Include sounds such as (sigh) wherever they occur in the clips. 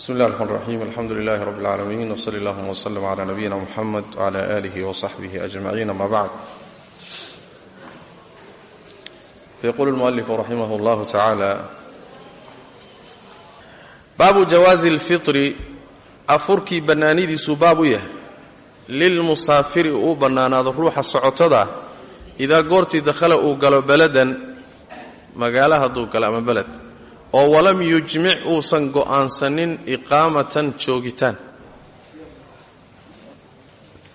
بسم الله الرحمن الرحيم الحمد لله رب العالمين وصلى اللهم وسلم على نبينا محمد وعلى آله وصحبه أجمعين أما بعد فيقول المؤلف رحمه الله تعالى baabu jawaazi اlfitri afurkii bannaanidiisuu baab u yahay lilmusaafiri uu bannaanaado ruuxa socotada idaa goortii dakhala uu galo beladan magaalo hadduu galo ama beled oo walam yujmic uusan go'aansanin iqaamatan joogitaan.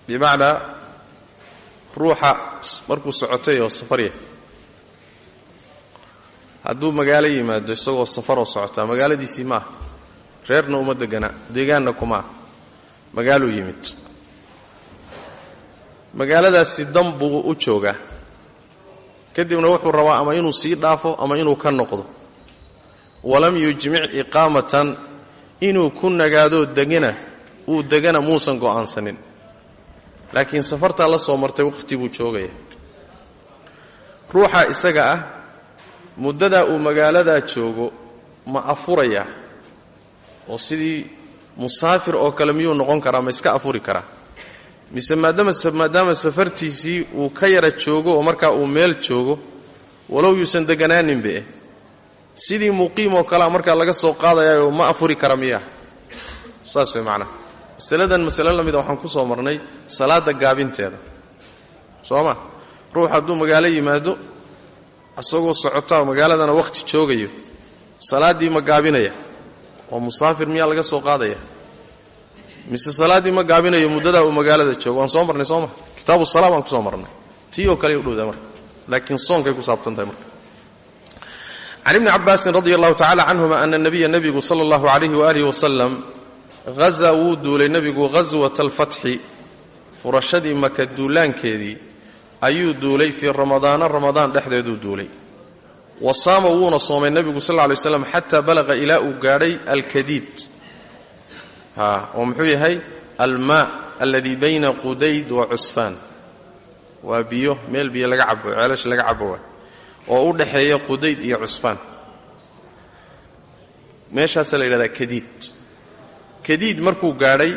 Bimacnaa ruuxa markuu socotay oo safar yahay. Hadduu magaalo yimaado isagoo safaroo socotaa magaaladiisii ma ah reerna uma degana deegaanna kuma magaaluu yimid. Magaaladaasi dan buu u joogaa. Kadibna wuxuu rabaa ama inuu sii dhaafo ama inuu ka noqdo walam yujmic iqaamatan inuu ku nagaadoo degana uu degana muusan go'aansanin. Laakiin safartaa la soo martay wakhti buu joogaya. Ruuxa isaga ah muddadaa uu magaaladaa joogo ma afurayaa oo sidii musaafir oo kale miyuu noqon karaa ma iska afuri karaa. Mise maadaama safartiisii uu ka yara joogo oo markaa uu meel joogo walow yuusan deganaaninbe sidii muqiim oo kalea markaa laga soo qaadayaoo ma afuri kara miyaa saas way macnaha masaladan masale la waxaan ku soo marnay salaadda gaabinteeda. Soo ruux hadduu magaalo yimaado isagoo socotaa magaaladana wakhti joogayo salaaddii ma gaabinaya. Oo musaafir miyaa laga soo qaadaya? Mise salaaddii ma gaabinayo muddadaa uu magaalada joogo? Waan soo marnay soo kitaabu sala baan ku soo marnay. Tii oo kale u dhowdaa marka. Laakiin soonkay ku saabtan tahay marka can ibni cabaasin radi allahu tacala canhuma ana nabiya nebigu sala allahu alayhi waaalih wasalam hazaa wuu duulay nebigu ghaswata alfatxi furashadii maka duulaankeedii ayuu duulay fii ramadaana ramadaan dhexdeeduu duulay wa saama wuuna soomay nebigu sal lay slam xataa balaqa ilaa uu gaadhay alkadiid oo muxuu yahay almaa alladii bayna qudayd wa cusfaan waa biyo meel biyo laga cabo ceelasha laga cabo waa oo u dhexeeya qudayd iyo cusfaan. Meeshaasaa la yidhahdaa kadiid. Kadiid markuu gaadhay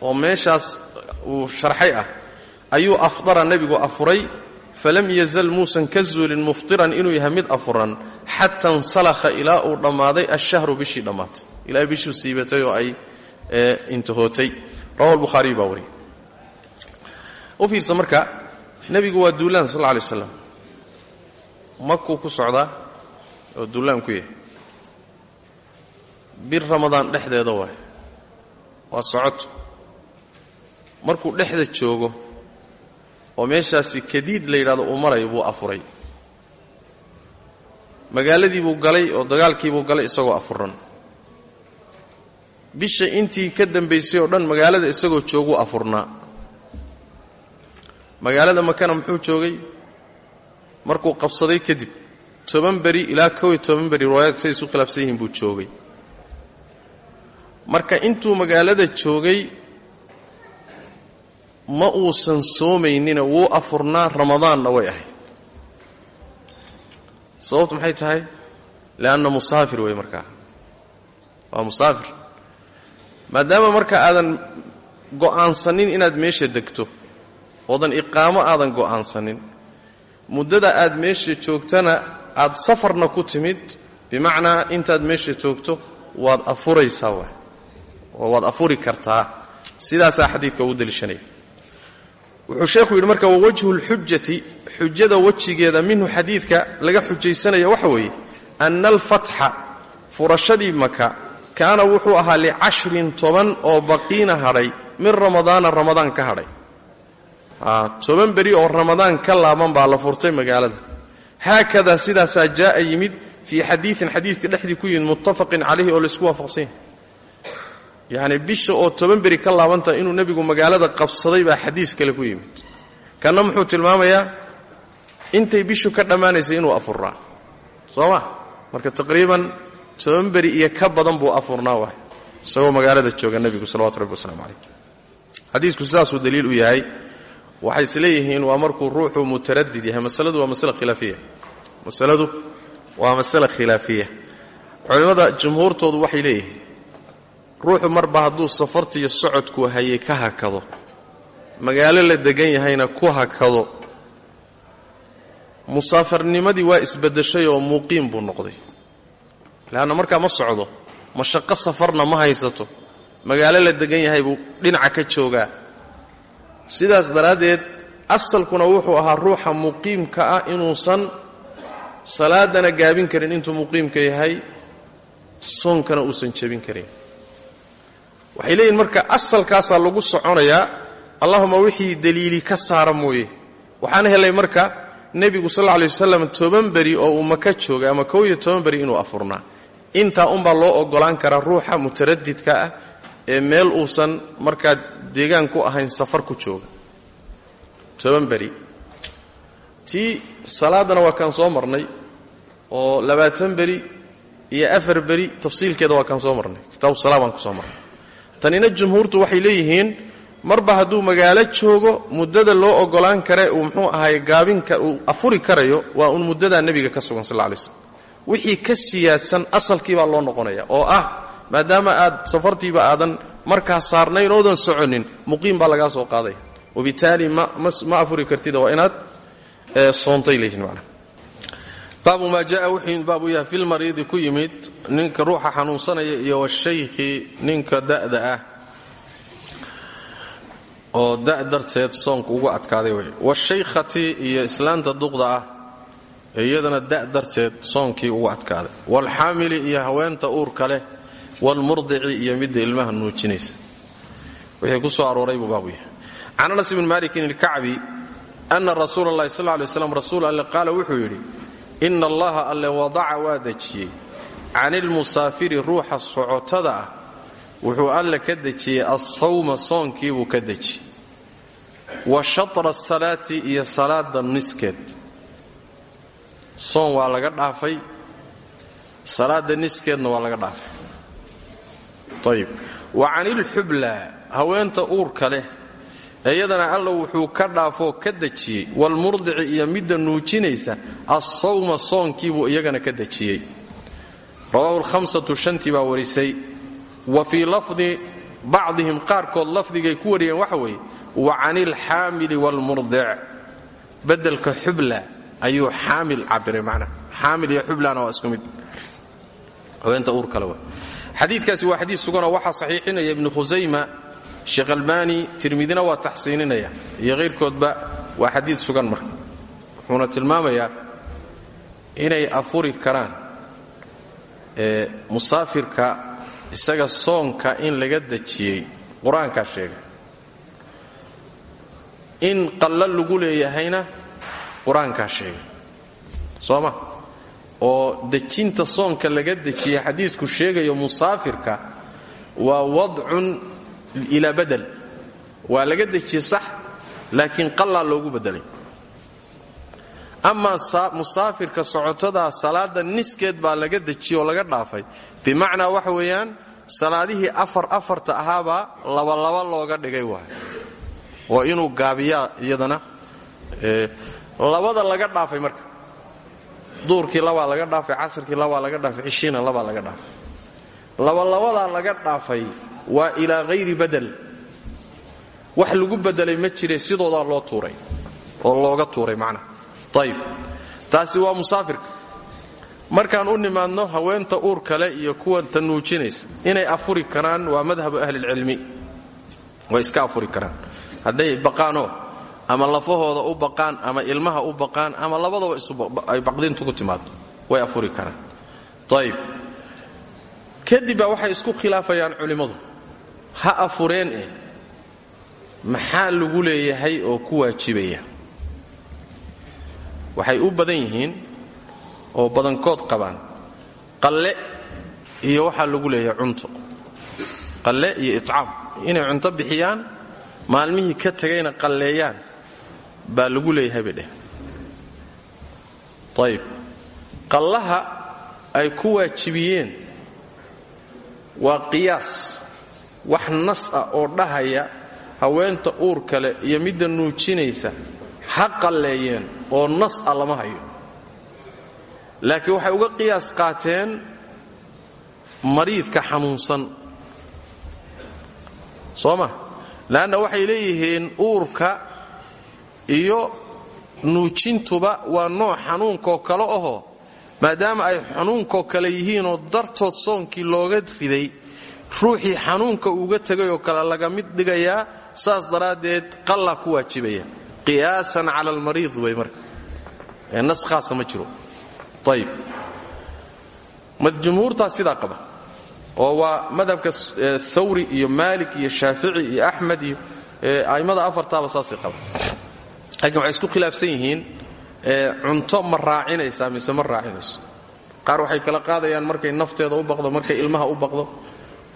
oo meeshaas uu sharxay ah ayuu afdara nebigu afuray falam yazal muusan ka zuulin muftiran inuu yahay mid afuran xata insalakha ilaa uu dhammaaday ashahru bishii dhammaatay ilaa bishuu siibatay oo ay intahootay. Rawa lbukhaariy baa u fiirsa marka nebigu waa duulaan sal lla alay makuu ku socdaa oo duulaan ku yahay. Bir ramadaan dhexdeeda waay. Waa socoto markuu dhexda joogo oo meeshaasi kadiid la yidhahdo uu buu afuray. Magaaladii buu galay oo dagaalkiibuu galay isagoo afuran bisha intii ka dambaysay oo dhan magaalada isagoo jooguu afurnaa. Magaalada makana muxuu joogay markuu qabsaday kadib toban beri ilaa kow iyo toban beri riwaayaadka say isu khilaafsan yihiin buu joogay. Marka intuu magaalada joogay ma uusan soomaynina wuu afurnaa ramadaanna way ahayd. Sababtu maxay tahay? Leanna musaafir wey markaa. Waa musaafir. Maadaama marka aadan go'aansanin inaad meesha degto oodan iqaamo aadan go'aansanin muddada aad meesha joogtana aad safarna ku timid bimacnaa intaad meesha joogto waad afuraysaa waay. Oo waad afuri kartaa. Sidaasaa xadiidka uu deliishanaya wuxuu sheekhu yidhi marka wawajhu lxujati xujada wejigeeda minhu xadiidka laga xujaysanaya waxa weeye ana alfatxa furashadii maka kaana wuxuu ahaa licashrin toban oo baqiina hadhay min ramadaana ramadaan ka hadhay toban beri oo ramadaan ka laaban baa la furtay magaalada. Haakadaa sidaasaa jaaa yimid fii xadiiin xadiidka dhexdii ku yimid muttafaqin calayhi oo laysku waafaqsanya yacni bisha oo toban beri ka laabantaha inuu nebigu magaalada qabsaday baa xadiis kale ku yimid. Kanna muxuu tilmaamayaa intay bishu ka dhammaanaysay inuu afuraa soo ma? Marka taqriiban toban beri iyo ka badan buu afurnaa waay isagoo magaalada jooga nebigu salawatu rabbi waslamu calayh. Xadiisku sidaasuu daliil u yahay waxay is leeyihiin waa markuu ruuxu mutaradid yahay. Masaladu waa masale khilaafiya. Masaladu waa masale khilaafiya. Culimmada jumhuurtoodu waxay leeyihiin ruuxu marba hadduu safartiiyo socodku hayay ka hakado. Magaalo la degan yahayna ku hakado. Musaafarnimadii waa isbaddeshay oo muuqiim buu noqday. Leanna markaa ma socdo mashaqo safarna ma haysato. Magaalo la degan yahay buu dhinaca ka joogaa sidaas daraaddeed asalkuna wuxuu ahaa ruuxa muqiimka ah inuusan salaadana gaabin karin intuu muqiimka yahay soonkana uusan jebin karin. Waxay leeyihiin marka asalkaasaa lagu soconayaa allahuma wixii daliili ka saara mooye. Waxaan helay marka nebigu sal lla lay wasalam toban beri oo uu maka joogay ama kow iyo toban beri inuu afurnaa. Intaa unbaa loo ogolaan karaa ruuxa mutaradidka ah ee meel uusan markaa deegaan ku ahayn safar ku jooga. Toban beri. Tii salaadana waa kaan soo marnay oo labaatan beri iyo afar beri tafsiilkeeda waa kaan soo marnay. Kitaabu salaa baan ku soo marnay. Tanina jumhuurtu waxay leeyihiin marba hadduu magaalo joogo muddada loo ogolaan kare uu muxuu ahaay gaabinka uu afuri karayo waa uun muddadaa nebiga ka sugan sal lay slm wixii ka siyaadsan asalkii baa loo noqonaya oo ah maadaama aad safartiiba aadan markaa saarnayn oodan soconin muqiim baa lagaa soo qaadaya wabitaali ma afuri kartida waa inaad soontay leeyihiin manaa baabu maa jaa wuxuu baabu yahay filmariidi ku yimid ninka ruuxa xanuunsanaya iyo washaykhi ninka da'da ah. Oo da' darteed soonka ugu adkaaday wey washaykhati iyo islaanta duqda ah iyadana da' darteed soonkii ugu adkaaday. Waalxaamili iyo haweenta uurka leh waalmurdici iyo midda ilmaha nuujinaysa. Wixii ku soo arooray buu anas bni malikin ilkacbi ana rasuula allahi sal lay slam rasuul alle qaala wuxuu yidhi ina allaha alle wadaca waa dejiyey. Cani ilmusaafiri ruuxa socotada ah wuxuu alle ka dejiyey assawma soonkiibuu ka dejiyey. Wa shatra asalaati iyo salaada niskeed. Soon waa laga dhaafay salaada niskeedna waa laga dhaafay ayib wa canilxubla haweenta uurka leh iyadana alla wuxuu ka dhaafoo ka dejiyey walmurdici iyo midda nuujinaysa assawma soonkiibuu iyagana ka dejiyey. Rawaahu lhamsatu shantii baa warisay. Wa fii lafdi bacdihim qaarkood lafdigay ku wariyeen waxa weeye wa canilxaamili waalmurdic bedelka xubla ayuu xaamil cabiray macnaha xaamil iyo xublana xadiidkaasi waa xadiid suganoo waxaa saxiixinaya ibnu khusayma sheekh albaani tirmidina waa taxsiininaya iyo hayrkoodba waa xadiid sugan marka. Wuxuuna tilmaamayaa inay afuri karaan ee musaafirka isaga soonka in laga dejiyey qur'aankaa sheegay in qallo lagu leeyahayna qur'aankaa sheegay soo oo dejinta soonka laga dejiyey xadiidku sheegayo musaafirka waa wadcun ilaa badel waa laga dejiyey sax laakiin qallaa loogu bedelay. Amaa musaafirka socotadaa salaada niskeed baa laga dejiyey oo laga dhaafay. Bimacnaa waxa weeyaan salaadihii afar afarta ahaabaa labalaba looga dhigay waay oo inuu gaabiyaa iyadana labada laga dhaafay marka duurkii labaa laga dhaafay casarkii labaa laga dhaafay cishiina labaa laga dhaafay. Labalabadaa laga dhaafay waa ilaa hayri badel wax lagu bedelay ma jire sidoodaa loo tuuray oo looga tuuray macnaha ayib taasi waa musaafirka markaan u nimaadno haweenta uur kale iyo kuwa ta nuujinaysa inay afuri karaan waa madhabu ahlilcilmi. Way iska afuri karaan. Hadday baqaanoo ama lafahooda u baqaan ama ilmaha u baqaan ama labadaba ay baqdintu ku timaado way afuri karaan. Ayib kadib baa waxay isku khilaafayaan culimmadu ha afureen eh maxaa lagu leeyahay oo ku waajibaya? Waxay u badan yihiin oo badankood qabaan qalle iyo waxaa lagu leeyahay cunto. Qalle iyo itcaam. Inay cunto bixiyaan maalmihii ka tegayna qalleeyaan baa lagu leeyahay bay dheh. Ayib qallaha ay ku waajibiyeen waa qiyaas wax nas ah oo dhahaya haweenta uur kale iyo midda nuujinaysa ha qalleeyeen oo nas ah lama hayo. Laakiin waxay uga qiyaas qaateen mariidka xanuunsan. Soo ma? Le'anna waxay leeyihiin uurka iyo nuujintuba waa nooc xanuunkoo kale ahoo maadaama ay xanuunkoo kale yihiinoo dartood soonkii looga riday ruuxii xanuunka uuga tegayoo kale laga mid dhigayaa saas daraaddeed qallaa ku waajibaya. qiyaasan cala almariid wey marka. Nas khaasa ma jiro. Ayib jumhuurtaas sidaa qaba. Oo waa madhabka thawri iyo maalik iyo shaafici iyo axmed iyo a'immada afartaaba saasay qaba laakiin waxay isku khilaafsan yihiin cunto ma raacinaysaa mise ma raacinayso. Qaar waxay kala qaadayaan markay nafteeda u baqdo markay ilmaha u baqdo.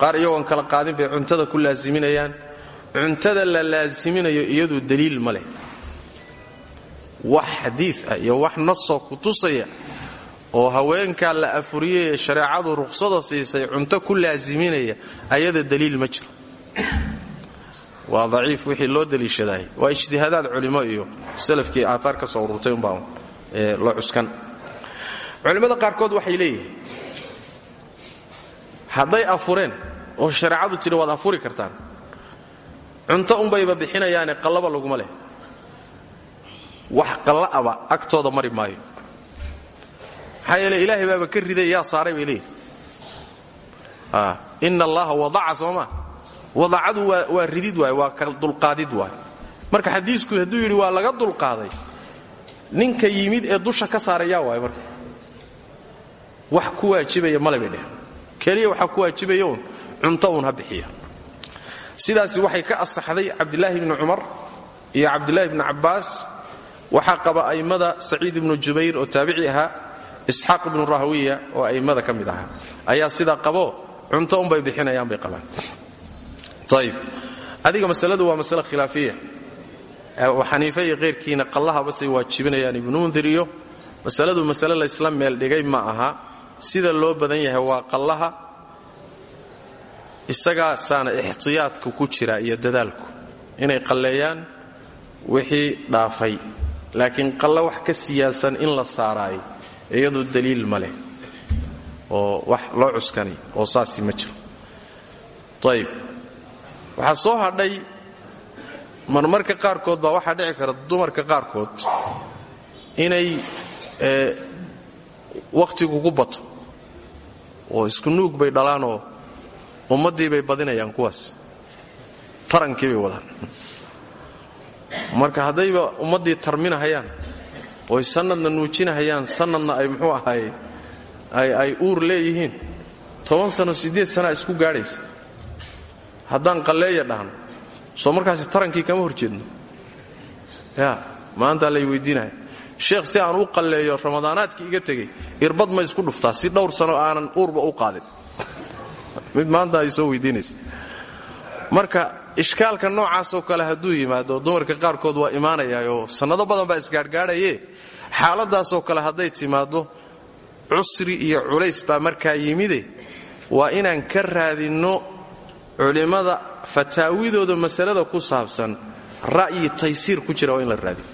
Qaar iyagoon kala qaadin bay cuntada ku laasiminayaan. Cuntada la laasiminayo iyadu daliil ma leh. Wax xadiid ah iyo wax nasoo ku tusaya oo haweenkaa la afuriyey ee shareecadu ruqsada siisay cunto ku laasiminaya ayada daliil ma jiro waa daciif wixii loo daliishadaay waa ijtihaadaad culimo iyo salafkii aaaar ka soo ururtay umbaa loo cuskan. Culimmada qaarkood waxay leeyihiin hadday afureen oo shareecadu tidhi waad afuri kartaan cunto unbayba bixinayaane qallaba laguma leh. Wax qalla'aba agtooda mari maayo. Maxaa yeele ilaahay baaba ka riday yaa saaray bay leeyihiin inna allaha wadaca sooma wadacadu waa ridid waay waa ka dulqaadid waay. Marka xadiisku hadduu yidhi waa laga dulqaaday ninka yimid ee dusha ka saarayaa waay marka. Wax ku waajibaya male bay dheh keliya waxaa ku waajibaya cunto uun ha bixiya. Waxay ka asaxday cabdilaahi bni cumar iyo cabdilaahi bni cabbaas. Waxaa qaba a'immada saciid ibnu jubayr oo taabici ahaa isxaaq ibnu rahwiya oo a'immada ka mid ahaa. Ayaa sidaa qabo cunto unbay bixinayaan bay qabaan ayib adiga masaladu waa masale khilaafiya. Xaniife iyo keyrkiina qallaha basay waajibinayaan ibnu mundir iyo masaladu masale laysla meel dhigay ma aha. Sida loo badan yahay waa qallaha isagaasaana ixtiyaadka ku jira iyo dadaalku. Inay qalleeyaan wixii dhaafay. Laakiin qalle wax ka siyaasan in la saaraayo iyadu daliil ma leh. Oo wax loo cuskani oo saasi ma jiro. Ayib waxaa soo hadhay marmarka qaarkood baa waxaa dhici kara dumarka qaarkood inay wakhtigu ku bato. Oo isku nuug bay dhalaanoo ummaddii bay badinayaan kuwaas. Tarankii bay wadaan. Marka haddayba ummaddii tarminahayaan oy sannadna nuujinahayaan sannadna ay muxuu ahaay ay uur leeyihiin toban sano siddeed sanaa isku gaadhaysa haddaan qalleeya dhahno soo markaasi tarankii kama hor ya maantaa lay weydiinaya. Sheekh si aan u qalleeyo ramadaanaadkii iga tegey irbad ma isku dhuftaa? Si dhowr sano aanan uurba u qaadin. (laughs) Mid maanta ay soo weydiinaysa. Marka ishkaalka noocaasoo kale hadduu yimaado dumarka qaarkood waa imaanayaayoo sannado badan baa isgaadhgaadhaye xaaladaasoo kale hadday timaaddo cusri iyo culays baa markaa yimide waa inaan ka raadinno culimmada fataawidooda masalada ku saabsan ra'yi taysiir ku jira waa in la raadiyo.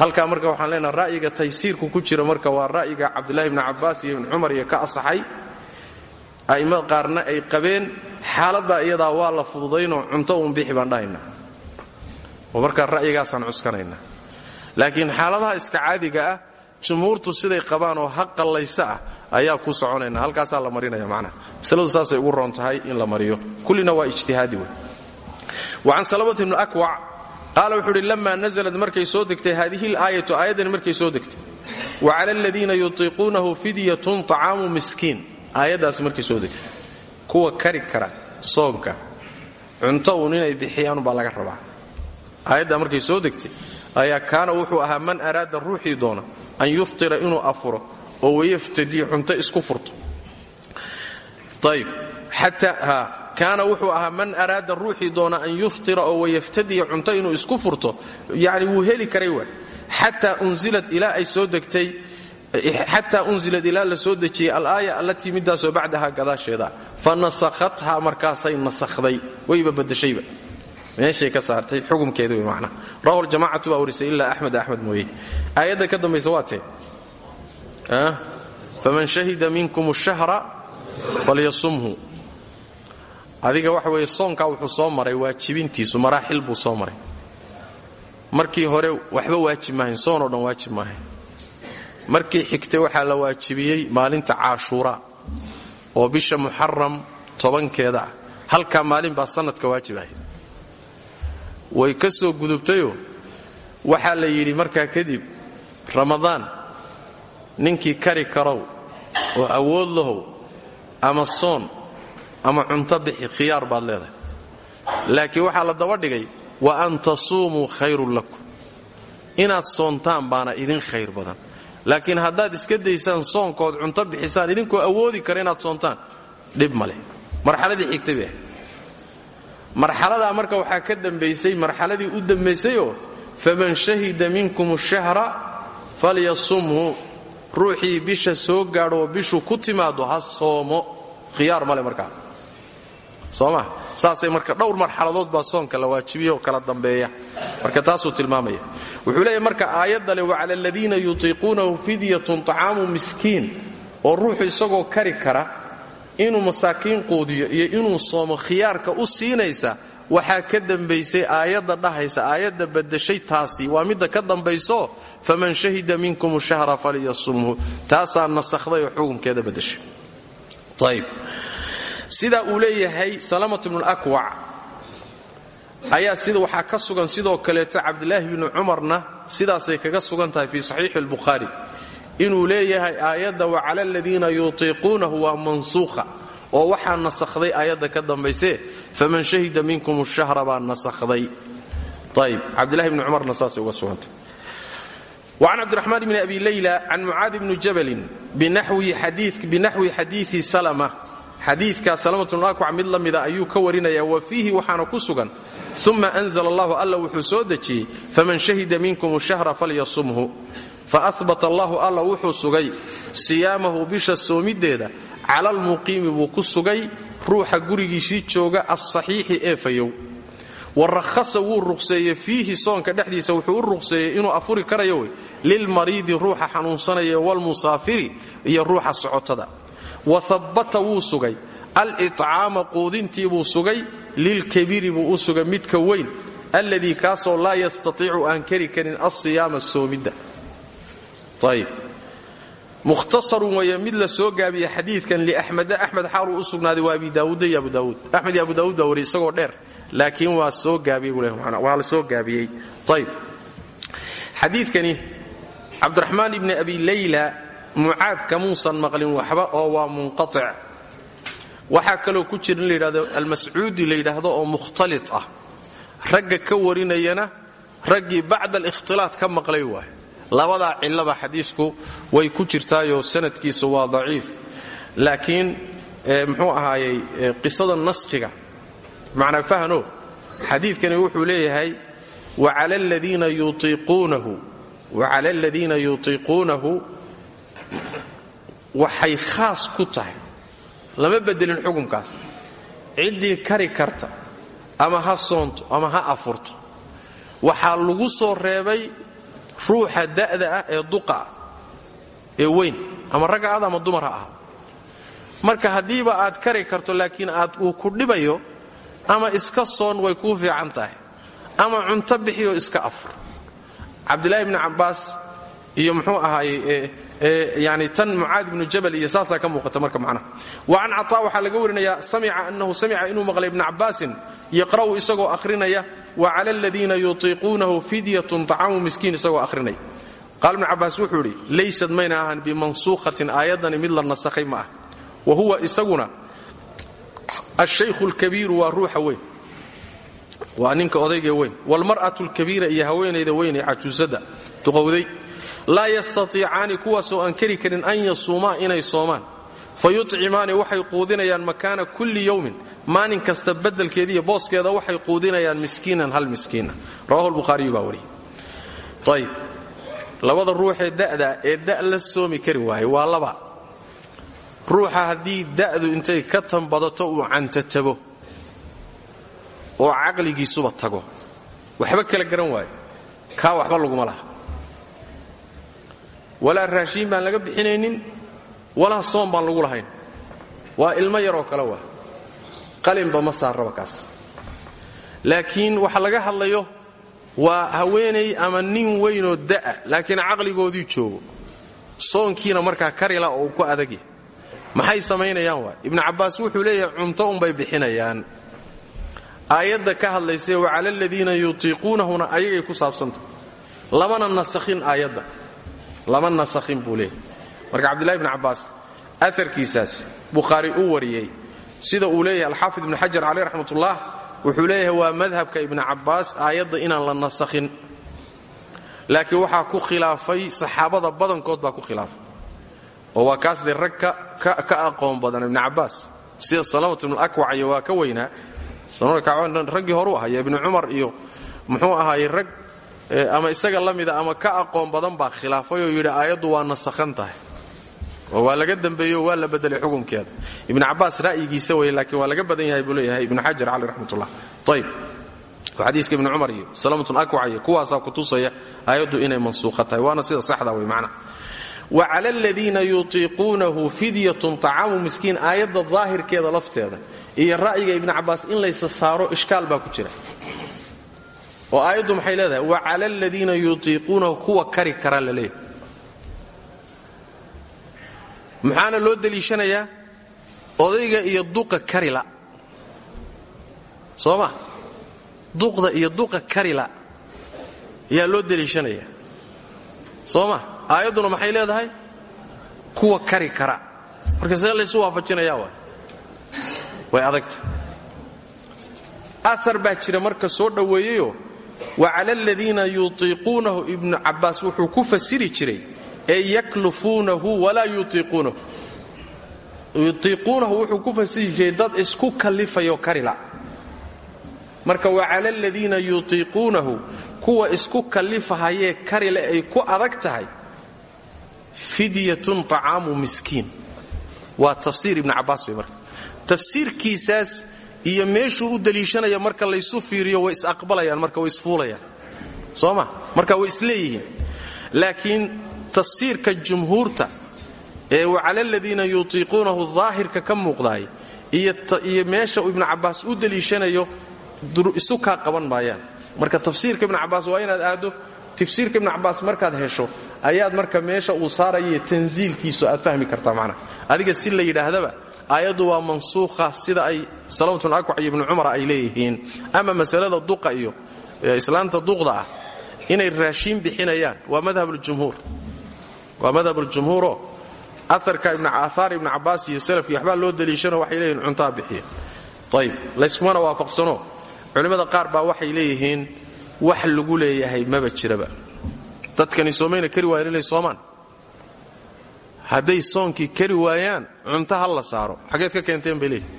Halkaa marka waxaan leenaha ra'yiga taysiirku ku jira marka waa ra'yiga cabdullahi ibni cabbaas iyo ibni cumar iyo ka asaxay. A'immada qaarna ay qabeen xaaladdaa iyadaa waa la fududaynoo cunto uun bixi baan dhahaynaa. Oo markaa ra'yigaasaan cuskanaynaa. Laakiin xaaladaha iska caadiga ah jumhuurtu siday qabaan oo ha qallaysa ah ayaa ku soconayna halkaasaa la marinaya macnaha masaladu saasay ugu roon tahay in la mariyo kullina waa ijtihaadi wey wa can salamata ibni akwac qaala wuxuu uhi lamma naزlad markay soo degtay haadihi اlaayatu aayaddani markay soo degtay wa cala aladiina yutiiquunahu fidyatun طacaamu miskiin aayaddaasi markay soo degtay kuwa kari kara soonka cunto uun inay bixiyaan baa laga rabaa aayaddaa markay soo degtay ayaa kaana wuxuu ahaa man araada ruuxii doona an yuftira inuu afuro oo wayaftadii cunto isku furto. Ayb kaana wuxuu ahaa man araada ruuxii doona an yuftira oo wayaftadiya cunto inuu isku furto yani wuu heli karay wa xataa unzilad ilaa ay soo degtay xataa unzilad ilaa la soo dejiyey alaaya allatii midaasoo bacdaha gadaasheeda. Fa nasakhatha markaasay nasakhday. Wayba badashayba meeshay ka saartay xukumkeeda wey macnaha rawahu ljamacatu baa warisay ilaa axmed axmed ka dambaysa waa faman shahida minkum shahra falyasumhu. Adiga waxa weeye soonkaa wuxuu soo maray waajibintiisu maraaxil buu soo maray. Markii hore waxba waajib maahayn soonoo dhan waajib maahayn. Markii xigtay waxaa la waajibiyey maalinta caashuuraa oo bisha muxaram tobankeeda. Ah halkaa maalin baa sanadka waajib ahayd. Way ka soo gudubtayoo waxaa la yidhi markaa kadib ramadaan ninkii kari karow oo awood lahow ama soon ama cunto bixi khiyaar baad laakiin waxaa la daba dhigay wa an tasuumuu khayrun lakum. Inaad soontaan baana idin khayr badan. Laakiin haddaad iska daysaan soonkood cunto bixisaan idinkoo awoodi kara inaad soontaan dhib ma leh. Marxaladii xigtay bay marka waxaa ka dambaysay marxaladii u dambaysayoo faman shahida minkum shahra falyasumhu ruuxii bisha soo gaadho oo bishu ku timaado ha soomo. Khiyaar male markaa soo ma saasay marka dhowr marxaladood baa soonka la waajibiya oo kala dambeeya. Marka taasuu tilmaamaya. Wuxuu leeyahy marka aayadda le wacala aladiina yutiiquunahu fidyatun طacaamu miskiin oo ruuxu isagoo kari kara inuu masaakiin quudiyo iyo inuu soomo khiyaarka u siinaysa waxaa ka dambaysay aayadda dhahaysa aayadda badashay taasi waa midda ka dambayso faman shahida minkum shahra falyasumhu. Taasaa nasakhday oo xukunkeeda badashay. Ayb sidaa uu leeyahay salamat bnu akwac ayaa sida waxaa ka sugan sidoo kaleeto cabdilaahi bnu cumarna sidaasay kaga sugan tahay fii saxiixi albukhaari inuu leeyahay aayadda wacala aladiina yutiiquunahu waa mansuukha. Oo waxaa nasakhday aayadda ka dambayse faman shahida minkum shahra baa nasakhday ayb cabdilahi bni cumarna saasay uga sugantay وعن عبد الرحمن بن أبي ليلى عن معاذ بن جبل بنحو حديث, بنحو حديث سلمة xadiidkaa salamatun akwac mid la mida ayuu ka warinaya wa fiihi waxaana ku sugan uma anzla allahu alla wuxuu soo dejiyey faman shahida minkum shahra falyasumhu faahbata allahu alla wuxuu sugay siyaamahu bisha soomideeda cala almuqiimi buu ku sugay ruuxa gurigiisii jooga alsaxiixi ee fayow. Wa rahasa wuu ruqseeye fiihi soonka dhexdiisa wuxuu u ruqseeyey inuu afuri karayo wey lilmariidi ruuxa xanuunsanaya walmusaafiri iyo ruuxa socotada. Wa habbata wuu sugay al-itcaama quudintii buu sugay lilkabiiri buu u sugay midka weyn alladii kaasoo laa yastatiicu aan kari karin alsiyaama soomidda. Ayb mukhtasarun weeye mid la soo gaabiye xadiidkan liaxmeda axmed xaaluu u sugnaaday waa abi daawuud iyo abu daawuud. Axmed iyo abu daawuud baa wariy isagoo dheer laakiin waa soo gaabiyey buu waa la soo gaabiyey. Ayb xadiidkani cabdiraxmaan ibni abi layla mucaad kamuusan maqlin waxba oo waa munqatic waxaa kaloo ku jira in la yidhahdo almascuudi la yidhaahdo oo mukhtali ah. Ragga ka warinayana raggii bacda alikhtilaat ka maqlay waay labadaa cillaba xadiisku way ku jirtaayoo sanadkiisu waa daciif. Laakiin muxuu ahaayey qisada naskhiga. Macnaa fahno xadiidkani wuxuu leeyahay wacala aladiina yutiiquunahu waxay khaas ku tahay. Lama bedelin xukumkaas. Ciddii kari karta ama ha soonto ama ha afurto. Waxaa lagu soo reebay ruuxa da'da ah ee duqa ee weyn ama ragga aad ama dumar ha ahaado. Marka haddiiba aad kari karto laakiin aad uu ku dhibayo ama iska soon way kuu fiican tahay ama cunto bixiyo iska afur. Cabdilaahi bni cabbaas iyo muxuu ahaaye yani tan mucaad ibnu jabal iyo saasaa ka muuqata marka macnaha wa can cataa waxaa laga warinayaa samica annahu samica inuu maqlay ibna cabbaasin yaqra'u isagoo akhrinaya wa cala aladiina yutiiquunahu fidyatun طacaamu miskiin isagoo akhrinaya qaal ibnu cabbaas wuxuu idhi laysad mayna ahan bimansuukhatin aayaddani mid la nasakhay ma ah. Wa huwa isaguna ashaykhu lkabiiru waa ruuxa weyn. Waa ninka odayga weyn. Waalmar'atu lkabiira iyo haweenayda weyn ee cajuusada duqowday. Laa yastatiicaani kuwaasoo aan kari karin an yasuumaa inay soomaan. Fa yucimaani waxay quudinayaan kulli yowmin maalin kasta beddelkeediiyo booskeeda waxay quudinayaan miskiinan hal miskiina rawahu lbukhaariyu baa wariyey ayib labada ruuxee da'da ee da' la soomi kari waaye waa laba. Ruuxa haddii da'du intay ka tanbadato uu cantatabo oo caqligiisuba tago waxba kala garan waayo kaa waxba laguma laha. Walaa raashiin baan laga bixinaynin walaa soom baan lagu lahayn. Waa ilmo yaroo kale waa qalinba ma saarraba kaas. Laakiin waxa laga hadlayo waa haweenay ama nin weynoo da'a laakiin caqligoodii joogo. Soonkiina markaa karila oo uu ku adagya maxay samaynayaan waa? Ibnu cabbaas wuxuu leeyahay cunto unbay bixinayaan. Aayadda ka hadlaysae wacala aladiina yutiiquunahuna ayagay ku saabsantah lamana nasakhin aayadda. Lama nasakhin buu leeyahy marka cabdillahi bni cabbaas aarkiisaas bukhaari uu wariyey sida uu leeyahay alxaafid ibnu xajar caleyh raxmatullah wuxuu leeyahay waa madhabka ibni cabbaas aayadda inaan la nasakhin. Laakiin waxaa ku khilaafay saxaabada badankood baa ku khilaafay. Oo waa kaas dee rag ka aqoon badan ibni cabbaas. Sida salamat ibnu akwac iyo waa ka weynaa. Raggii horu ahaya ibni cumar iyo muxuu ahaaye rag ama isaga la ama ka aqoon badan baa khilaafay oo yidhi aayaddu waa nasakhan tahay oo waa laga dambeeyo waa la bedelay xukumkeeda ibn cabbaas ra'yigiisa wey laakiin waa laga badan yahay buu leeyahay ibnu xajar cali raxmatullah. Ayb xadiiska ibni cumar iyo salamatun akwac iyo kuwaasaa kutusaya aayaddu inay mansuuqa waana sida saxda wey macna. Wa cala aladiina yutiiquunahu fidyatun طacaamu miskiin aayadda daahirkeeda lafteeda iyo ra'yiga ibni cabbaas in laysa saaro ishkaal baa ku jira. Oo aayaddu maxay leedahay? Wa cala aladiina yutiiquunahu kuwa kari kara la leeyahay maxaana loo deliishanayaa odayga iyo duqa karila. Soo duqda iyo duqa karila ayaa loo deliishanayaa soo ma? Aayadduna maxay leedahay? Kuwa kari kara. Marka see laysu waafajinayaa waay? Way adagta. Aar baa jira marka soo dhoweeyeyoo wa cala aladiina yutiiquunahu ibnu cabbaas wuxuu ku fasiri jiray ee yaklufuunahu walaa yutiiquunahu. Yutiiquunahu wuxuu ku fasiri jiray dad isku kallifayoo karila. Marka wa cala aladiina yutiiquunahu kuwa isku kallifahayee karile ay ku adag tahay fidyatun طacaamu miskiin. Waa tafsiir ibni cabbaas wey marka. Tafsiirkiisaas iyo meeshuu u deliishanaya marka laysu fiiriyo way is-aqbalayaan marka way isfuulayaan soo ma marka way isleeyihiin laakiin tafsiirka jumhuurta ee wacala aladiina yutiiquunahu daahirka ka muuqdaay iyo meesha ibnu cabbaas u deliishanayo isu kaa qaban maayaan. Marka tafsiirka ibnu cabbaas waa inaad aaddo tafsiirka ibnu cabbaas markaad hesho ayaad marka meesha uu saaraya tansiilkiisu aad fahmi kartaa macnaha adiga si la yidhaahdaba aayaddu waa mansuukha sida ay salamatun akwac iyo ibnu cumar ay leeyihiin. Ama masalada duqa iyo islaanta duqda ah inay raashiin bixinayaan waa madhabuljumhuur waa madhabuljumhuuroo aarka aahaar ibnu cabbaas iyo salafkii waxbaa loo deliishano waxay leeyihiin cuntaa bixiya ayib layskumana waafaqsano. Culimmada qaar baa waxay leeyihiin wax lagu leeyahay maba jiraba dadkani soomayna kari waayan inay soomaan. Hadday soonkii kari waayaan cunto ha la saaro. Xageed ka keenteen bay leeyihiin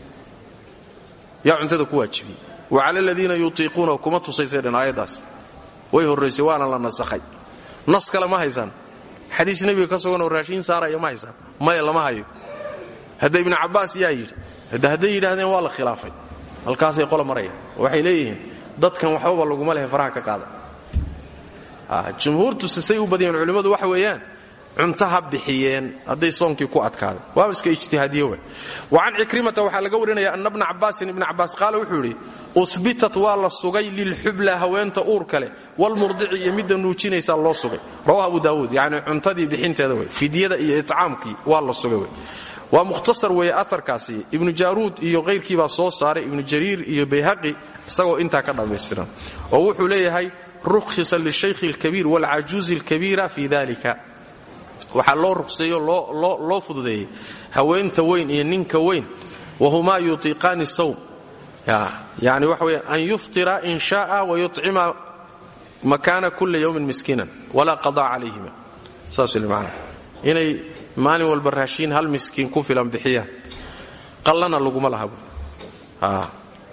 yaa cuntada ku waajibiyey wa cala aladiina yutiiquunahu kuma tusaysay dhan aayaddaas. Way horraysay waana la nasakhay. Nas kale ma haysaan xadiis nebiga ka suganoo raashiin saaraya ma haysaan maya lama hayo. Hadda ibnu cabbaas yaa yidhi hadday yidhaahdeen waa la khilaafay. Halkaasay qola marayaan. Waxay leeyihiin dadkan waxbaba laguma lehe faraha ka qaada. Jumhuurtu sisay u badiyeen culimmadu waxa weeyaan cunto bixiyeen hadday soonkii ku adkaada waaba iska ijtihaadiye we wa can laga warinaya anna bna cabbaasin ibna cabbaas wuxuu yidhi uhbitat waa la sugay lilxubla haweenta uur kale walmurdici iyo midda nuujinaysaa loo sugay. Rawahu abu daawuud yacni cuntadii bixinteeda wey. Fidyada iyo itcaamkii waa la sugay wey. Waa mukhtasar weeye aarkaasi ibnu jaaruud iyo kayrkiibaa soo saaray ibnu jariir iyo bayhaqi isagoo intaa ka dhammaystiran. Oo wuxuu leeyahay rukhisa lishaykhi alkabiir waalcajuuzi alkabiira fi dalika waxaa loo ruqseeyo loo fududeeyey. Haweenta weyn iyo ninka weyn. Wahumaa yutiiqaani sawm yani waxa weya an yuftira in shaaa wayucima makaana kulli yowmin miskiinan walaa qadaa calayhima. Saas man inay maalin walba raashiin hal miskiin ku filan bixiyaan qallana laguma laha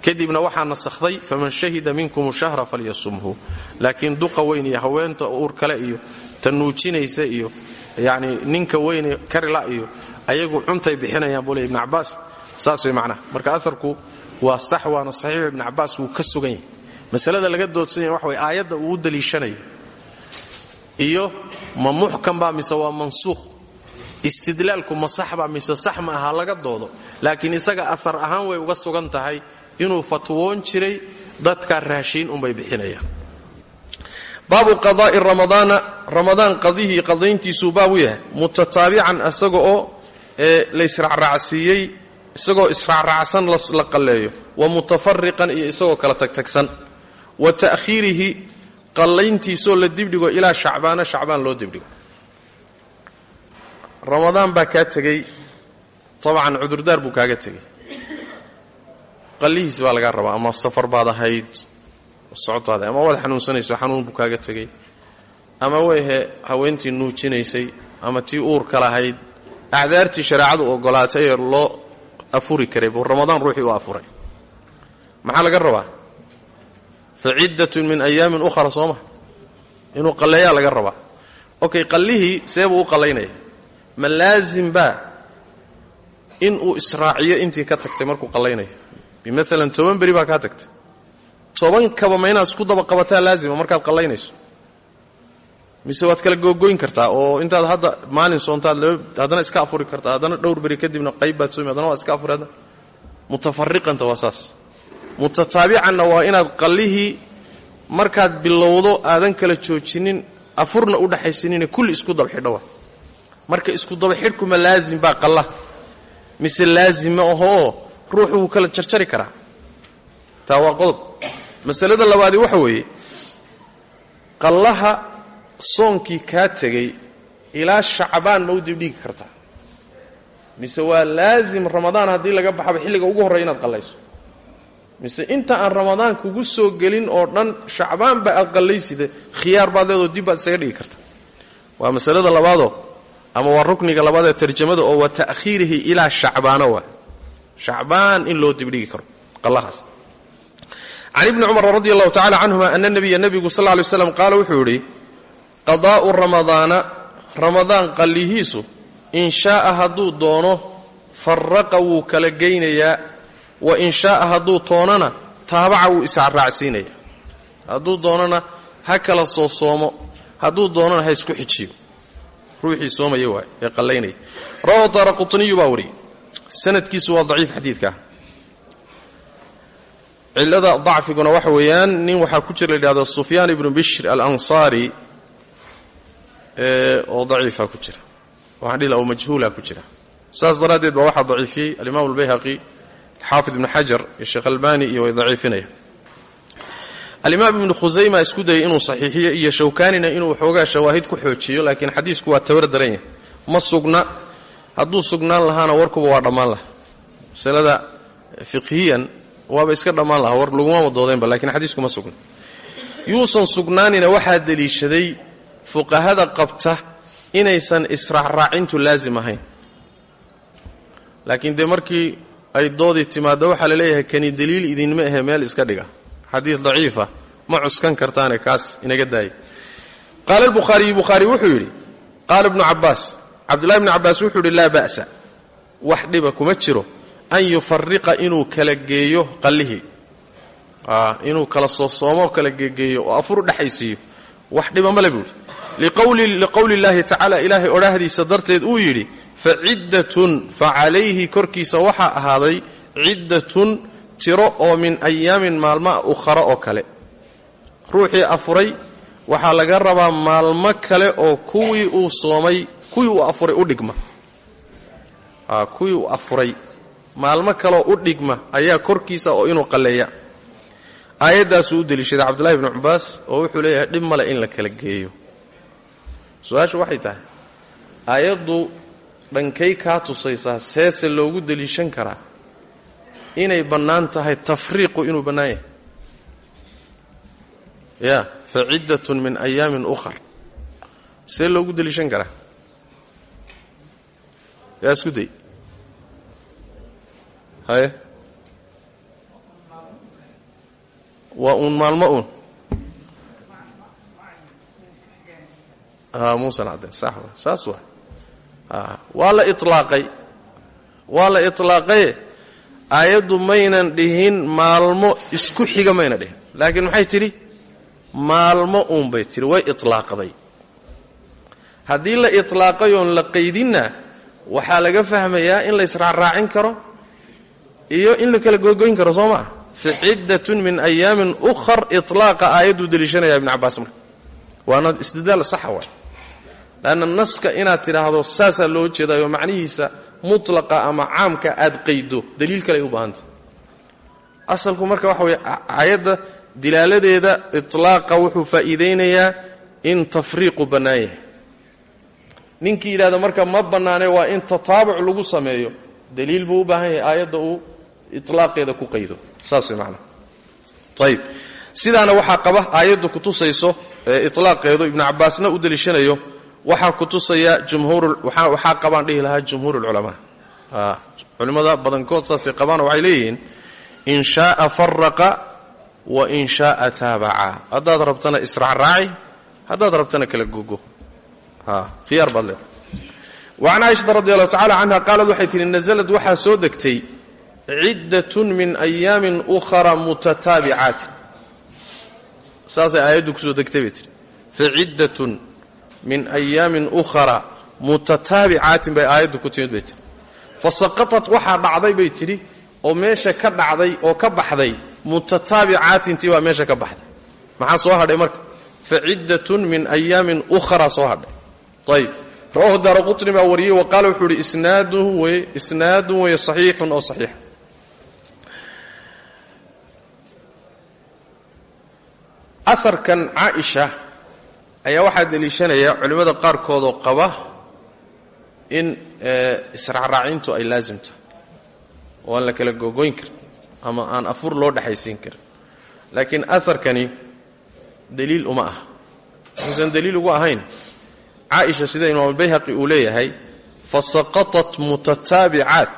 kadibna waxaa nasakhday faman shahida minkum shahra falyasumhu. Laakiin duqa weyn iyo haweenta kale iyo ta iyo yani ninka weyne karila iyo ayagu cuntay bixinayaan buu le ibn cabaas saas way macnaha marka aarku waa sax waana saxiix. Ibn cabaas wuu ka sugan yahay. Masalada laga doodsan yahay waxa way aayadda uu u iyo ma muxkam baa mise waa mansuukh. Istidlaalku ma sax mise sax ma aha laga doodo. Laakiin isaga aar ahaan way uga sugan tahay inuu fatwoon jiray dadka raashiin unbay bixinayaan baabu qadaai ramadaana ramadaan qadihii qadayntiisuu baab u yahay. Mutataabican isaga oo la israacraacsiiyey isagoo israacraacsan la qalleeyo. Wa mutafariqan iyo isagoo kala tagtagsan. Wa ta'khiirihi qallayntiisoo la dibdhigo ilaa shacbaana shacbaan loo dibdhigo. Ramadaan baa kaa tegey tabcan cudurdaar buu kaaga tegey. Qallihiis baa lagaa rabaa ama safar baad ahayd socotaada. Ama waad xanuunsanayso xanuun buu kaaga tegey. Ama wayhe haweentii nuujinaysay ama tii uurka lahayd acdaartii shareecadu ogolaatay ee loo afuri karay buu ramadaan ruuxii u afuray. Maxaa laga rabaa? Fa ciddatun min ayaamin ukhra sooma inuu qalleeyaa laga rabaa. Okay qallihii seebuu u qallaynaya ma laasim baa in uu israaciyo intii ka tagtay markuu qallaynayo bimaala toban beri baa kaa tagtay tobankaba ma inaad isku daba qabataa laazima markaad qallaynayso mise waad kala googoyn kartaa oo intaad hadda maalin soontaad haddana iska afuri kartaa haddana dhowr beri kadibna qayb baad soomi haddana waad iska afuri haddana mutafariqanta waa saas. Mutataabicanna waa inaad qallihii markaad bilowdo aadan kala joojinin afurna u dhaxaysanine kulli isku dabxidho wa marka isku dabaxidhkuma laazim baa qalla. Mise laazim ma ahoo ruuxu wuu kala jarjari karaa. Taa waa qodob masalada labaadi waxa weeye qallaha soonkii kaa tegey ilaa shacbaan ma u dibdhigi kartaa mise waa laazim ramadaan haddii laga baxaba xilliga ugu horreya inaad qallayso. Mise inta aan ramadaan kugu soo gelin oo dhan shacbaanba aad qallaysida khiyaar baad leedoo dib baad isaga dhigi karta. Waa masalada labaadoo ama waa rukniga labaad ee tarjamada oo wa ta'khiirihi ilaa shacbaana waa. Shacbaan in loo dibdhigi karo qallahaas can ibni cumar radi allahu tacala canhuma ana nabiya nebigu sal lay slam qaala wuxuu yidhi qadaa'u ramadaana ramadaan qallihiisu in shaaa hadduu doono faraqa wuu kala geynayaa wa in shaaa hadduu toonana taabaca wuu israacsiinaya hadduu doonana ha kala soo soomo hadduu doonana ha isku xijiyo ruuxii soomaya waay ee qallaynaya rawahu daara cilada dacfiguna waxa weeyaan nin waxaa ku jira la yidhahdo sufyaan ibnu bishr alansaari oo daciifa ku jira. Waxaan dhihi laha oo majhuula ku jira. Saas daraaddeed baa waxaa daciifiyey alimaam albayhaqi alxaafid ibnu xajar iyo sheekh albani iyo way daciifinaya. Alimaam ibnu khusayma isku dayay inuu saxiixiyo iyo shawkaanina inuu waxoogaa shawaahid ku xoojiyo laakiin xadiisku waa tabar daran yahay. Ma sugna hadduu sugnaan lahaana warkuba waa dhammaan laha masalada fiqhiyan waaba iska dhammaan lahaa war lagumama doodeenba lakiin xadiisku ma sugna. Yuusan sugnaanina waxaa deliishaday fuqahada qabta inaysan israacraacintu laazim ahayn. Laakiin dee markii ay doodii timaaddo waxaa la leeyahay kani daliil idinma ahe meel iska dhiga. Xadiis daciifa ma cuskan kartaane kaas inaga daaya qaala albukhaariyu bukhaari wuxuu yidhi qaala ibnu cabbaas cabdullahi bnu cabbaas wuxuu yidhi laa ba'sa wax dhiba kuma jiro an yufariqa inuu kala geeyo qallihii inuu kala soosoomo kala geegeeyo oo afur dhexaysiiyo wax dhiba male buuhi liqowli llaahi tacaala ilaahay odhaahdiisa darteed uu yidhi fa ciddatun fa calayhi korkiisa waxaa ahaaday ciddatun tiro oo min ayaamin maalmaa ukhara oo kale. Ruuxii afuray waxaa laga rabaa maalmo kale oo kuwii uu soomay kuwii uu afuray u dhigma. Kuwii uu afuray maalmo kaleoo u dhigma ayaa korkiisa oo inuu qalleeya. Aayaddaasuu u deliishaday cabdullahi bnu cabbaas oo wuxuu leeyahay dhib male in la kala geeyo. Su'aashu waxay tahay aayaddu dhankay kaa tusaysaa seese loogu deliishan karaa inay bannaan tahay tafriiqu inuu bannaan yahay. Ya ciddatun min ayaamin ukhar. See loogu deliishan karaa. Yaa isku day haye waa uun maalmo uun muusan caddayn sax wa saas wa. Waa la ilaaqay waa la itlaaqaye aayaddu maynan dhihin maalmo isku xiga mayna dhihin. Laakiin maxay tidhi maalmo uunbay tidhi way itlaaqday. Haddii la itlaaqay oon la qaydinna waxaa laga fahmayaa in la israacraacin karo iyo in la kala googoyn karo soo maa fi ciddatun min ayaamin ukhar itlaaqa aayadduu deliishanaya ibnu cabbaas marka. Waana istidlaal saxa waay. Lanna naska inaad tidhaahdo saasaa loo jeedayo macnihiisa mutlaqa ama caamka aad qaydo daliil kale ay u baahantah asalku marka waxa weye aayadda dilaaladeeda itlaaqa wuxuu faa'iidaynayaa in tafriiqu bannaan yahay. Ninkii yidhahda marka ma bannaane waa in tataabuc lagu sameeyo daliil buu u baahan yahay aayadda uu itlaaqeeda ku qaydo. Saas macnaha ayib sidaana waxaa qaba aayaddu kutusayso ee itlaaqeedu ibnu cabbaasna u deliishanayo waxaa kutusaya waxaa qabaan dhihi lahaa jumhuur ulculamaa culimmada badankood saasay qabaan waxay leeyihiin in shaaa faraqa wa in shaaa taabaca. Haddaad rabtana israacraaci haddaad rabtana kala gogo. Khiyaar baad leeda wacan caaishata radi allahu tacala canha qaalad waxay tihi nazlad waxaa soo degtay ciddatun min ayaamin ukhara mutataabicaati. Saasay aayaddu ku soo degtay bay tihi faciddatun min ayaamin ukhara mutataabicaatin bay aayaddu ku timid bay tihi fa saqatat waxaa dhacday bay tidhi oo meesha ka dhacday oo ka baxday mutataabicaatintii baa meesha ka baxday. Maxaa soo hadhay marka? Faciddatun min ayaamin ukhra soo hadhay. Ayb rawahu daara qutni baa wariyey wa qaala wuxuu ihi isnaadun weye isnaadun weye saxiixun oo saxiix aharkan caaisha ayaa waxaa deliishanaya culimmada qaarkoodoo qaba in israacraacintu ay laasimta oo aan la kala googoyn karin ama aan afur loo dhexaysiin karin. Laakiin aharkani daliil uma ah uusan daliil ugu ahayn caaisha sida imaamuulbayhaqi uu leeyahay fasaqatat mutataabicaat.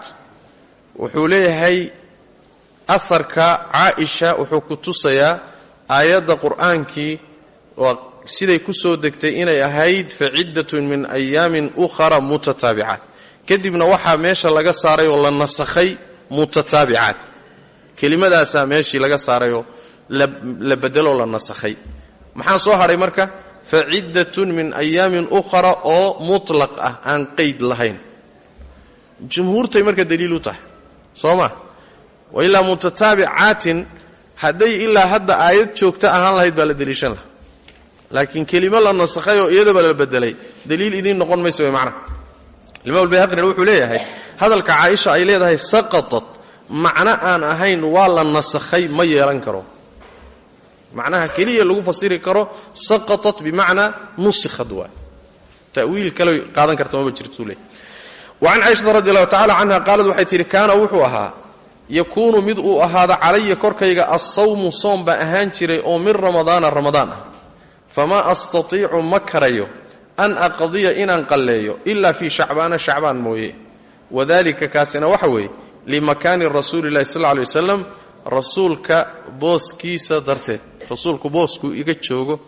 Wuxuu leeyahay aharka caaisha wuxuu ku tusayaa aayadda qur'aankii siday ku soo degtay inay ahayd faciddatun min ayaamin ukhara mutataabicaat kadibna waxaa meesha laga saaray oo la nasakhay mutataabicaat kelimadaasaa meeshii laga saarayoo la bedeloo la nasakhay. Maxaa soo hadhay marka? Faciddatun min ayaamin ukhara oo mutlaq ah aan qayd lahayn. Jumhuurtay marka daliil u tahay. Soo ma? Wa ilaa mutataabicaatin hadday ilaa hadda aayad joogta ahaan lahayd baa la deliishan lahaa. Laakiin kelimo la nasakhay oo iyadaba la bedelay daliil idiin noqon maysa way macnaha imaam albayhaqina wuxuu leeyahay hadalka caaisha ay leedahay saqatat macno aan ahayn waa la nasakhay ma yeelan karo. Macnaha keliya lagu fasiri karo saqatat bimacnaa nusikhad waay ta'wiil kale qaadan karta maba jirtuu leey wa can caaishata radi allahu tacala canha qaalad waxay tihi wuxuu ahaa yakuunu mid uu ahaada calaya korkayga assawmu soom baa ahaan jiray oo min ramadaana ramadaan ah. Famaa astatiicu ma karayo an aqdiya inaan qalleeyo ilaa fii shacbaana shacbaan mooye. Wadalika kaasina waxa weeye limakaani rasuuli llahi sal lla lay rasuulka booskiisa darteed rasuulku booskuu iga joogo.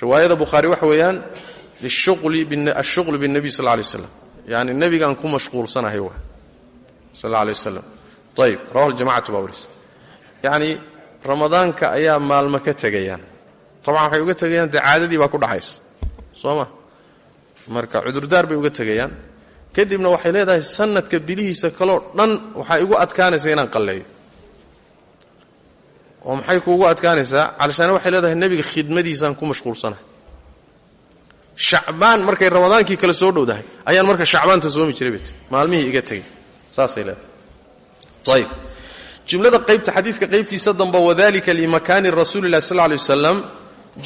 Riwaayada bukhaari waxa weeyaan ashuqli binnebiy sal lay waslam yani nebigaan ku mashquulsanahay wa sal alay wasalam ayib rawahu ljamacatu baa waris yacni ramadaanka ayaa maalmo ka tegayaan. Tabcan waxay uga tegayaan dee caadadii baa ku dhaxaysa. Soo ma? Marka cudurdaar bay uga tegayaan. Kadibna waxay leedahay sanadka bilihiisa kaloo dhan waxaa igu adkaanaysa inaan qalleeyo. Oo maxay kuugu adkaanaysaa? Calashaane waxay leedahay nebiga khidmadiisaan ku mashquulsanahay. Shacbaan markay ramadaankii kale soo dhowdahay ayaan marka shacbaanta soomi jiray tii maalmihii iga tegay. Saasay leedahay ayib jumlada qaybta xadiiska qaybtiisa damba wadalika limakaani rasuuli llahi sal lla alay wasalam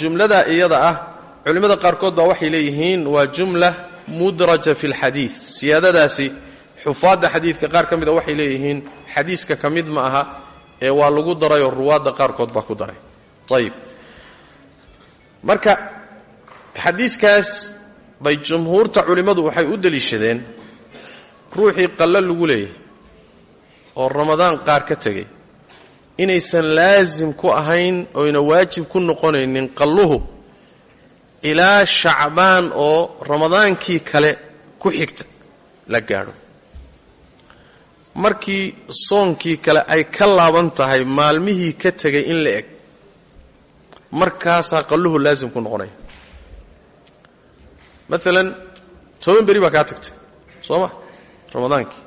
jumladaa iyada ah culimmada qaarkood baa waxay leeyihiin waa jumla mudraja fi lxadiid siyaadadaasi xufaadda xadiidka qaar ka mida waxay leeyihiin xadiiska ka mid ma aha ee waa lagu darayoo ruwaadda qaarkood baa ku daray. Ayib marka xadiiskaas bay jumhuurta culimmadu waxay u deliishadeen ruuxii qallo lagu leeyahay oo ramadaan qaar ka tegay inaysan laasim ku ahayn oyna waajib ku noqonaynin qalluhu ilaa shacbaan oo ramadaankii kale ku xigta la gaadho. Markii soonkii kale ay ka laaban tahay maalmihii ka tegay in la eg markaasaa qalluhu laasim ku noqonaya maalan toban beri baa kaa tagtay soo ma? Ramadaankii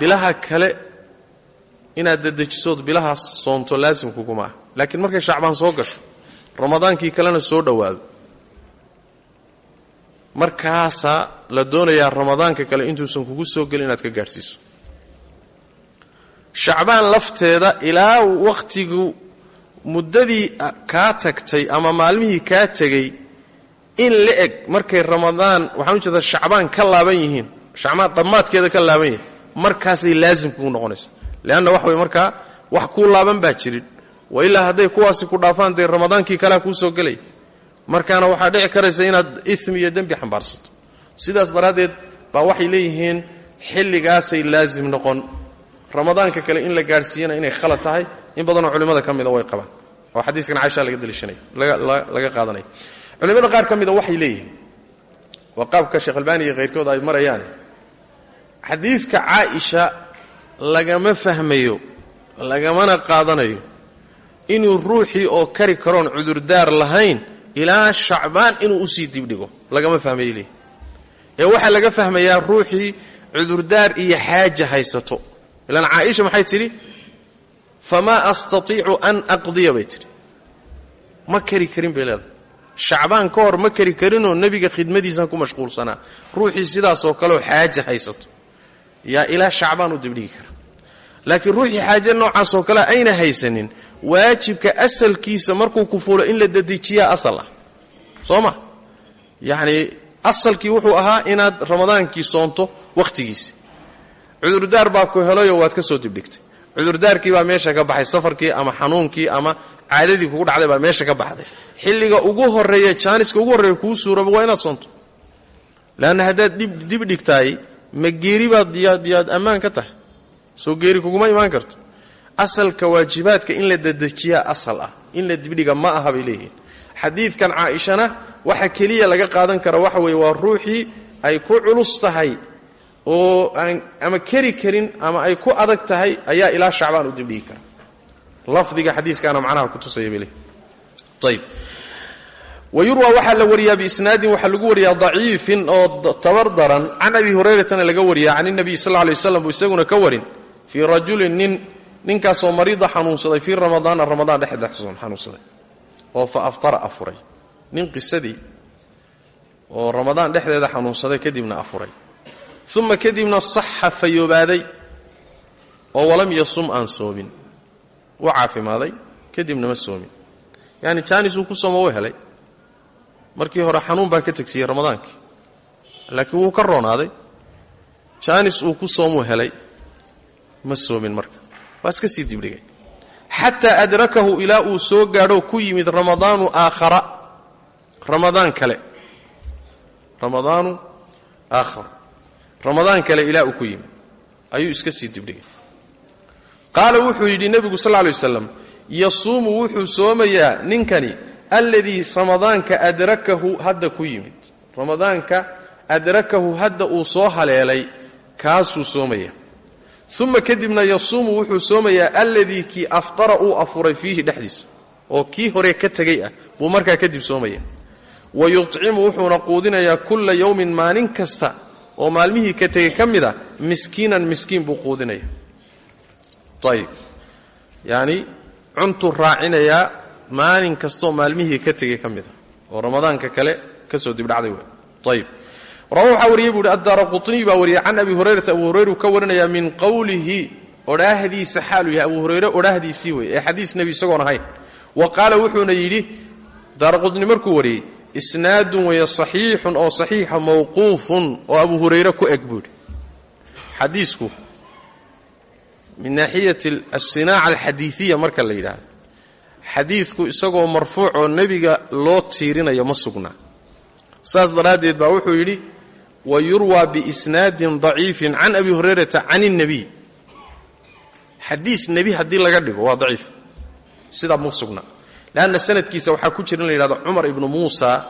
bilaha kale inaad dadejisood bilahaas soonto laasim kuguma ah laakiin markay shacbaan soo gasho ramadaankii kalena soo dhowaado. Markaasaa la doonayaa ramadaanka kale intuusan kugu soo gelin inaad ka gaadhsiiso. Shacbaan lafteeda ilaa wakhtigu muddadii kaa tagtay ama maalmihii kaa tegey in la eg markay ramadaan waxaan u jeedaa shacbaan ka laaban yihiin. Shacbaan dhammaadkeeda ka laaban yihiin markaasay laasim kugu noqonaysa leanna wax way markaa wax kuu laaban baa jirin. Wa ilaa hadday kuwaasi ku dhaafaan dee ramadaankii kalea kuu soo gelay markaana waxaa dhici karaysa inaad imi iyo dembi xambaarsato. Sidaas daraaddeed baa waxay leeyihiin xilligaasay laasim noqon. Ramadaanka kale in la gaadhsiiyana inay khalad tahay in badanoo culimmada ka mida way qabaan. Oo xadiiskan caisha laga daliishanaya laga qaadanaya culimmada qaar ka mida waxay leeyihiin waa qaabka sheekh albaani iyo khayrkood ay marayaane xadiidka caaisha lagama fahmayo lagamana qaadanayo inuu ruuxii oo kari karoon cudurdaar lahayn ilaa shacbaan inuu u sii dibdhigo lagama fahmayo leeyihi ee waxaa laga fahmayaa ruuxii cudurdaar iyo xaaja haysato. Ilaan caaisha maxay tidhi? Famaa astatiicu an aqdiya bay tidhi. Ma kari karin bay leedahay. Shacbaan ka hor ma kari karinoo nebiga khidmadiisan ku mashquulsanaa. Ruuxii sidaasoo kaleoo xaaja haysato yaa ilaa shacbaan u dibdhigi kara. Laakiin ruuxii xaaje noocaasoo kale ayna haysanin waajibka asalkiisa markuu ku fuulo in la dedejiyaa asal ah. Soo ma? Asalkii wuxuu ahaa inaad ramadaankii soonto wakhtigiisi cudurdaar baa ku helayoo waad ka soo dibdhigtay. Cudurdaarkii baa meesha ka baxay safarkii ama xanuunkii ama caadadii kugu dhacday baa meesha ka baxday. Xilliga ugu horreeya jaaniska ugu horreeya kuu suuraba waa inaad soonto. Leanna haddaad dib dhigtaay ma geeri baad yaad yaad ammaan ka tahay? Soo geeri kuguma imaan karto. Asalka waajibaadka in la dedejiyaa asal ah in la dibdhiga ma aha bay leeyihiin. Xadiidkan caaishana waxa keliya laga qaadan kara waxa weeye waa ruuxii ay ku culus tahay oo aan ama keri karin ama ay ku adag tahay ayaa ilaa shacbaan u dibdhigi kara. Lafdiga xadiiskaana macnaha kutusaya bay leeyihiin ayb wayurwa waxaa la wariyaa biisnaadin waxaa lagu wariyaa daciifin oo tabar daran can abi hurayratana laga wariyaa can inabiy sal alay waslam buu isaguna ka warin. Fii rajulin nin ninkaasoo mariida xanuunsaday fii ramadaana ramadaan dhexdeed xanuunsaday. Oo fa aftara afuray. Nin qisadii oo ramadaan dhexdeeda xanuunsaday kadibna afuray. Uma kadibna saxa fayoobaaday oo walam yasum aan soomin wuu caafimaaday kadibna ma soomin yani jaanisuu ku sooma u helay markii hore xanuun baa ka tegsiiyey ramadaankii. Laakiin wuu ka roonaaday. Jaanis uu ku soomuu helay. Ma soomin marka. Waa iska sii dibdhigay xataa adrakahu ilaa uu soo gaadho ku yimid ramadaanu aakhara. Ramadaan kale. Ramadaanu aakhar ramadaan kale ilaa uu ku yimid. Ayuu iska sii dibdhigay qaala wuxuu yidhi nebigu sal lla alay waslam yasuumu wuxuu soomayaa ninkani alladii ramadaanka adrakahu hadda ku yimid. Ramadaanka adrakahu hadda uu soo haleelay kaasuu soomaya uma kadibna yasuumu wuxuu soomayaa alladii kii aftara uu afuray fiihi dhexdiisa oo kii hore ka tegay ah buu markaa kadib soomaya wa yucimu wuxuuna quudinayaa kulla yowmin maalin kasta oo maalmihii ka tegay ka mid a miskiinan miskiin buu quudinaya ayib yacni cuntuu raacinayaa maalin kastaoo maalmihii ka tegay ka mid oo ramadaanka kale ka soo dibdhacday w ayib rawa waxaa wariyey buu hi addaara quطniy baa wariyay can abi hurayrata. Abu hurayru ka warinayaa min qowlihi odhaahdiisa xaaluu yahay. Abu hurayre odhaahdiisii wey ee xadiis nebi isagoon ahayn. Wa qaala wuxuuna yidhi daara quطni markuu wariyey isnaadun waya saxiixun oo saxiixa mawquufun oo abu hurayre ku eg buu yidhi xadiisku min naaxiyati asinaaca alxadiiiya marka la yidhaahdo xadiidku isagoo marfuuc oo nebiga loo tiirinayo ma sugnaa saas daraaddeed baa wuxuu yidhi wa yurwaa biisnaadin daciifin can abi hurayrata can اnnebiy xadiis nebi haddii laga dhigo waa daciif. Sidaa mu sugna. Leanna sanadkiisa waxaa ku jira in la yidhahdo cumar ibnu muusa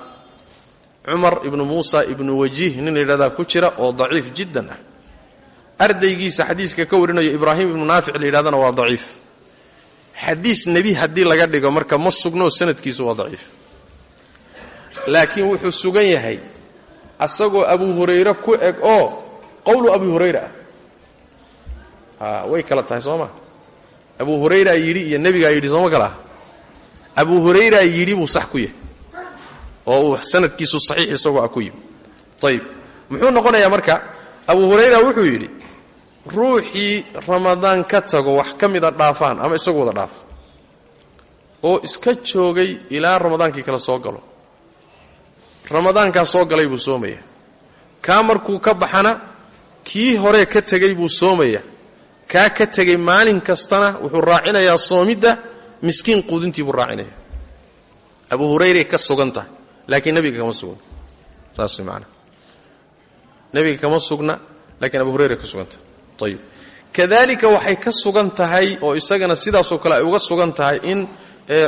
cumar ibnu muusa ibnu wajiih nin la ku jira oo daciif jiddan ah. Ardaygiisa xadiiska ka warinayo ibraahim ibnu naafic la waa daciif xadiis nebi haddii laga dhigo marka ma sugnoo sanadkiisu waa daciif. Laakiin wuxuu sugan yahay asagoo abu hurayre ku eg oo qowlu abu hurayra ah. Way kala tahay soo ma? Abu hurayraa yidhi iyo nebigaa yidhi sooma kala? Ah abu hurayraa yidhi buu sax ku yahay oo uu sanadkiisu saxiix isagoo ah ku yimi ayib muxuu noqonayaa marka abu hurayra wuxuu yidhi ruuxii ramadaan ka tago wax ka mida dhaafaan ama isagu wada dhaaf oo iska joogay ilaa ramadaankii kale soo galo. Ramadaankaa soo galay buu soomaya kaa markuu ka baxana kii hore ka tegay buu soomaya kaa ka tegay maalin kastana wuxuu raacinayaa soomidda miskiin quudintii buu raacinaya abu hurayray ka sugan tahay laakiin nebiga kama sugna saas way maanaa nebiga kama sugna laakiin abu hurayray ka sugan tahay ayib kadalika waxay ka sugan tahay oo isagana sidaasoo kale ay uga sugan tahay in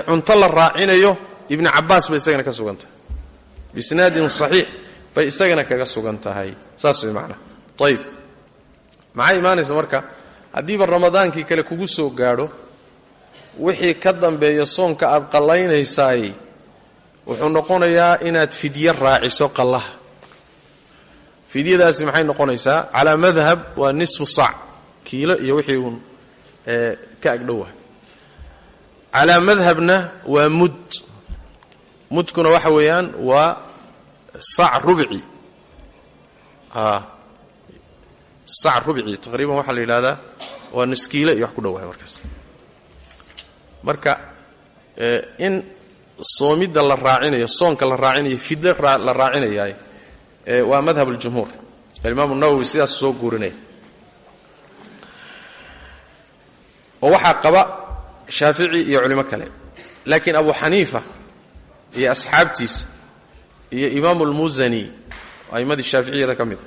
cunto la raacinayo ibni cabbaas bay isagana ka sugan tahay. Bisnaadin saxiix bay isagana kaga sugan tahay. Saas way macnaa ayib maxay imaanaysa marka? Haddiiba ramadaankii kale kugu soo gaadho wixii ka dambeeya soonka aad qallaynaysaay wuxuu noqonayaa inaad fidye raaciso qallaha fidyadaasi maxay noqonaysaa? Calaa madhab waa nisfu saac kiilo iyo wixii uun ka agdhowa calaa madhabna waa mud. Mudkuna waxa weeyaan waa sac rubci sac rubci taqriiban waxaa la yidhahdaa waa niskiile iyo wax ku dhowahay markaas. Marka in soomidda la raacinayo soonka la raacinayo fidle la raacinayaay waa madhab اljumhuur alimaam nawowi sidaas soo guurinaya oo waxaa qaba shaafici iyo culimo kale laakiin abu xaniifa iyo asxaabtiisa iyo imaamu اlmusani aimmadii shaaficiyada ka mida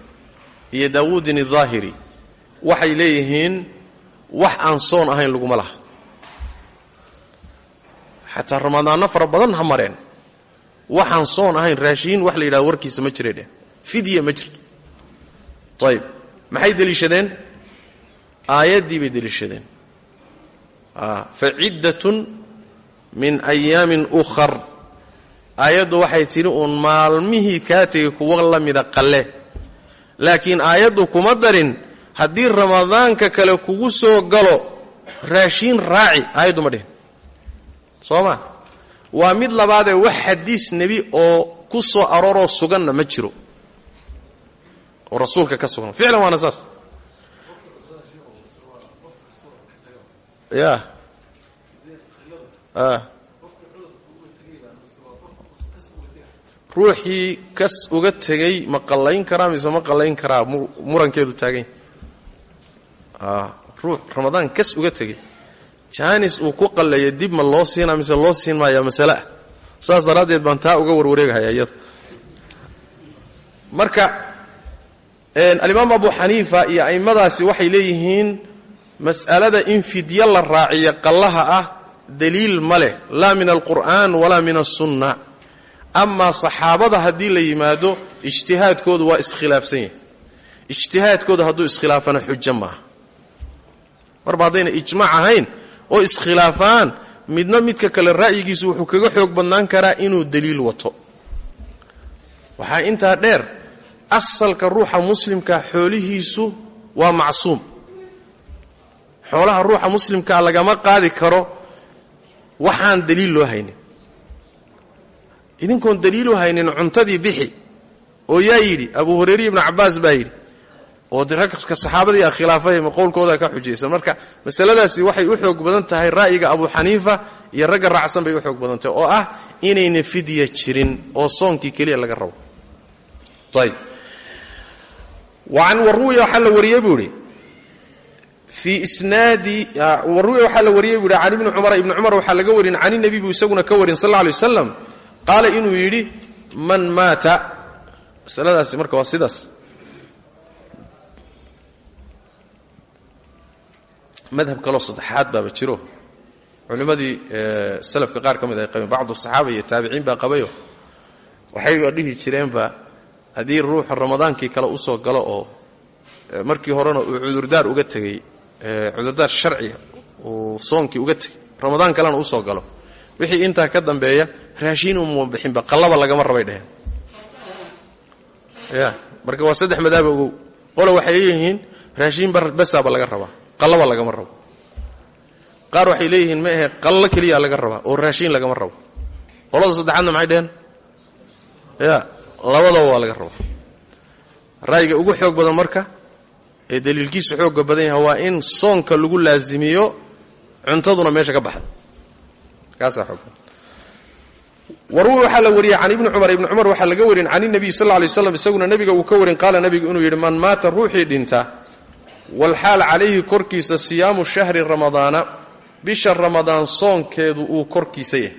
iyo daawuudin الظaahiri waxay leeyihiin wax aan soon ahayn laguma laha xataa ramadaanno fara badan ha mareen waxaan soon ahayn raashiin wax la yidhahdo warkiisa ma jiray dheh fidya ma jirto. Ayib maxay deliishadeen? Aayaddii bay deliishadeen. Fa ciddatun min ayaamin ukhar. Aayaddu waxay tidhi uun maalmihii kaa tegay kuwa la mida qalle. Laakiin aayaddu kuma darin haddii ramadaanka kale kugu soo galo raashiin raaci. Aayaddu ma dhihin. Soo ma? Waa mid labaadee wax xadiis nebi oo ku soo arooroo suganna ma jiro oo rasuulka ka sugan. Ficlan waana saas. Ya ruuxii kas uga tegay ma qallayn karaa mise ma qallayn karaa murankeedu taagany ruux ramadaan kas uga tegay. Jaanis uu ku qalleeya dib ma loo siinaa mise loo siin maayaa masale ah saas daraaddeed baan taa uga warwareegahaya iyada. Marka alimaam abu xaniifa iyo a'immadaasi waxay leeyihiin mas'alada in fidyo la raaciyo qallaha ah daliil ma leh. Laa min alqur'aan walaa min asunna amaa saxaabada haddii la yimaado ijtihaadkoodu waa iskhilaafsan yahay. Ijtihaadkooda hadduu iskhilaafana xujo maaha marba haddayna ijmaac ahayn oo iskhilaafaan midna midka kale ra'yigiisu wuxuu kaga xoog badnaan karaa inuu daliil wato. Waxaa intaa dheer asalka ruuxa muslimkaa xoolihiisu waa macsuum. Xoolaha ruuxa muslimkaa lagama qaadi karo waxaan daliil loo haynin. Idinkoon daliilu haynin cuntadii bixi oo yaa yidhi abu hurayre ibnu cabbaas baa yidhi oo de ragka saxaabadii khilaafay qowlkooda ka xujaysan marka masaladaasi waxay u xoog badan tahay ra'yiga abu xaniifa iyo ragga raacsan bay u xoog badan tahay oo ah inayna fidya jirin oo soonkii keliya laga rabo. Ayb an waruwiya waxaa la wariyey buu idhi fii isnaadi waruwiya waxaa la wariyey buu ihi can ibni cumar ibni cumar waxaa laga warin can inabi buu isaguna ka warin sal alla alay wasalam qaala inuu yidhi man maata. Masaladaasi marka waa sidaas. Madhab kaloo saddexaad baaba jiro. Culimmadii salafka qaar ka mid ay qabeen bacdu saxaaba iyo taabiciin baa qabayo. Waxayba dhihi jireenba haddii ruuxa ramadaankii kale u soo galo oo markii horena uu cudurdaar uga tegey cudurdaar sharciga uu soonkii uga tegey ramadaan kalena u soo galo wixii intaa ka dambeeya raashiin uma bixinba qallaba lagama rabay dheheen. Ya marka waa saddex madaaba ogow. Qole waxay leeyihiin raashiin basaaba laga rabaa qallaba lagama rabo. Qaar waxay leeyihiin ma ahe qallo keliya laga rabaa oo raashiin lagama rabo. Qolada saddexaadna maxay dheheen? Ya labadaba waa laga rabaa ra'yiga ugu xoog badan marka ee daliilkiisu xooga badan yahay waa in soonka lagu laasimiyo cuntaduna meesha ka baxda kaasaa xoog warwi waxaa la wariyey can ibni cumar ibni cumar waxaa laga warin can inabiy sal lay slam isaguna nebiga uu ka warin qaala nebigu inuu yidhi man maata ruuxii dhinta walxaal calayhi korkiisa siyaamu shahri ramadaana bisha ramadaan soonkeedu uu korkiisa yahay.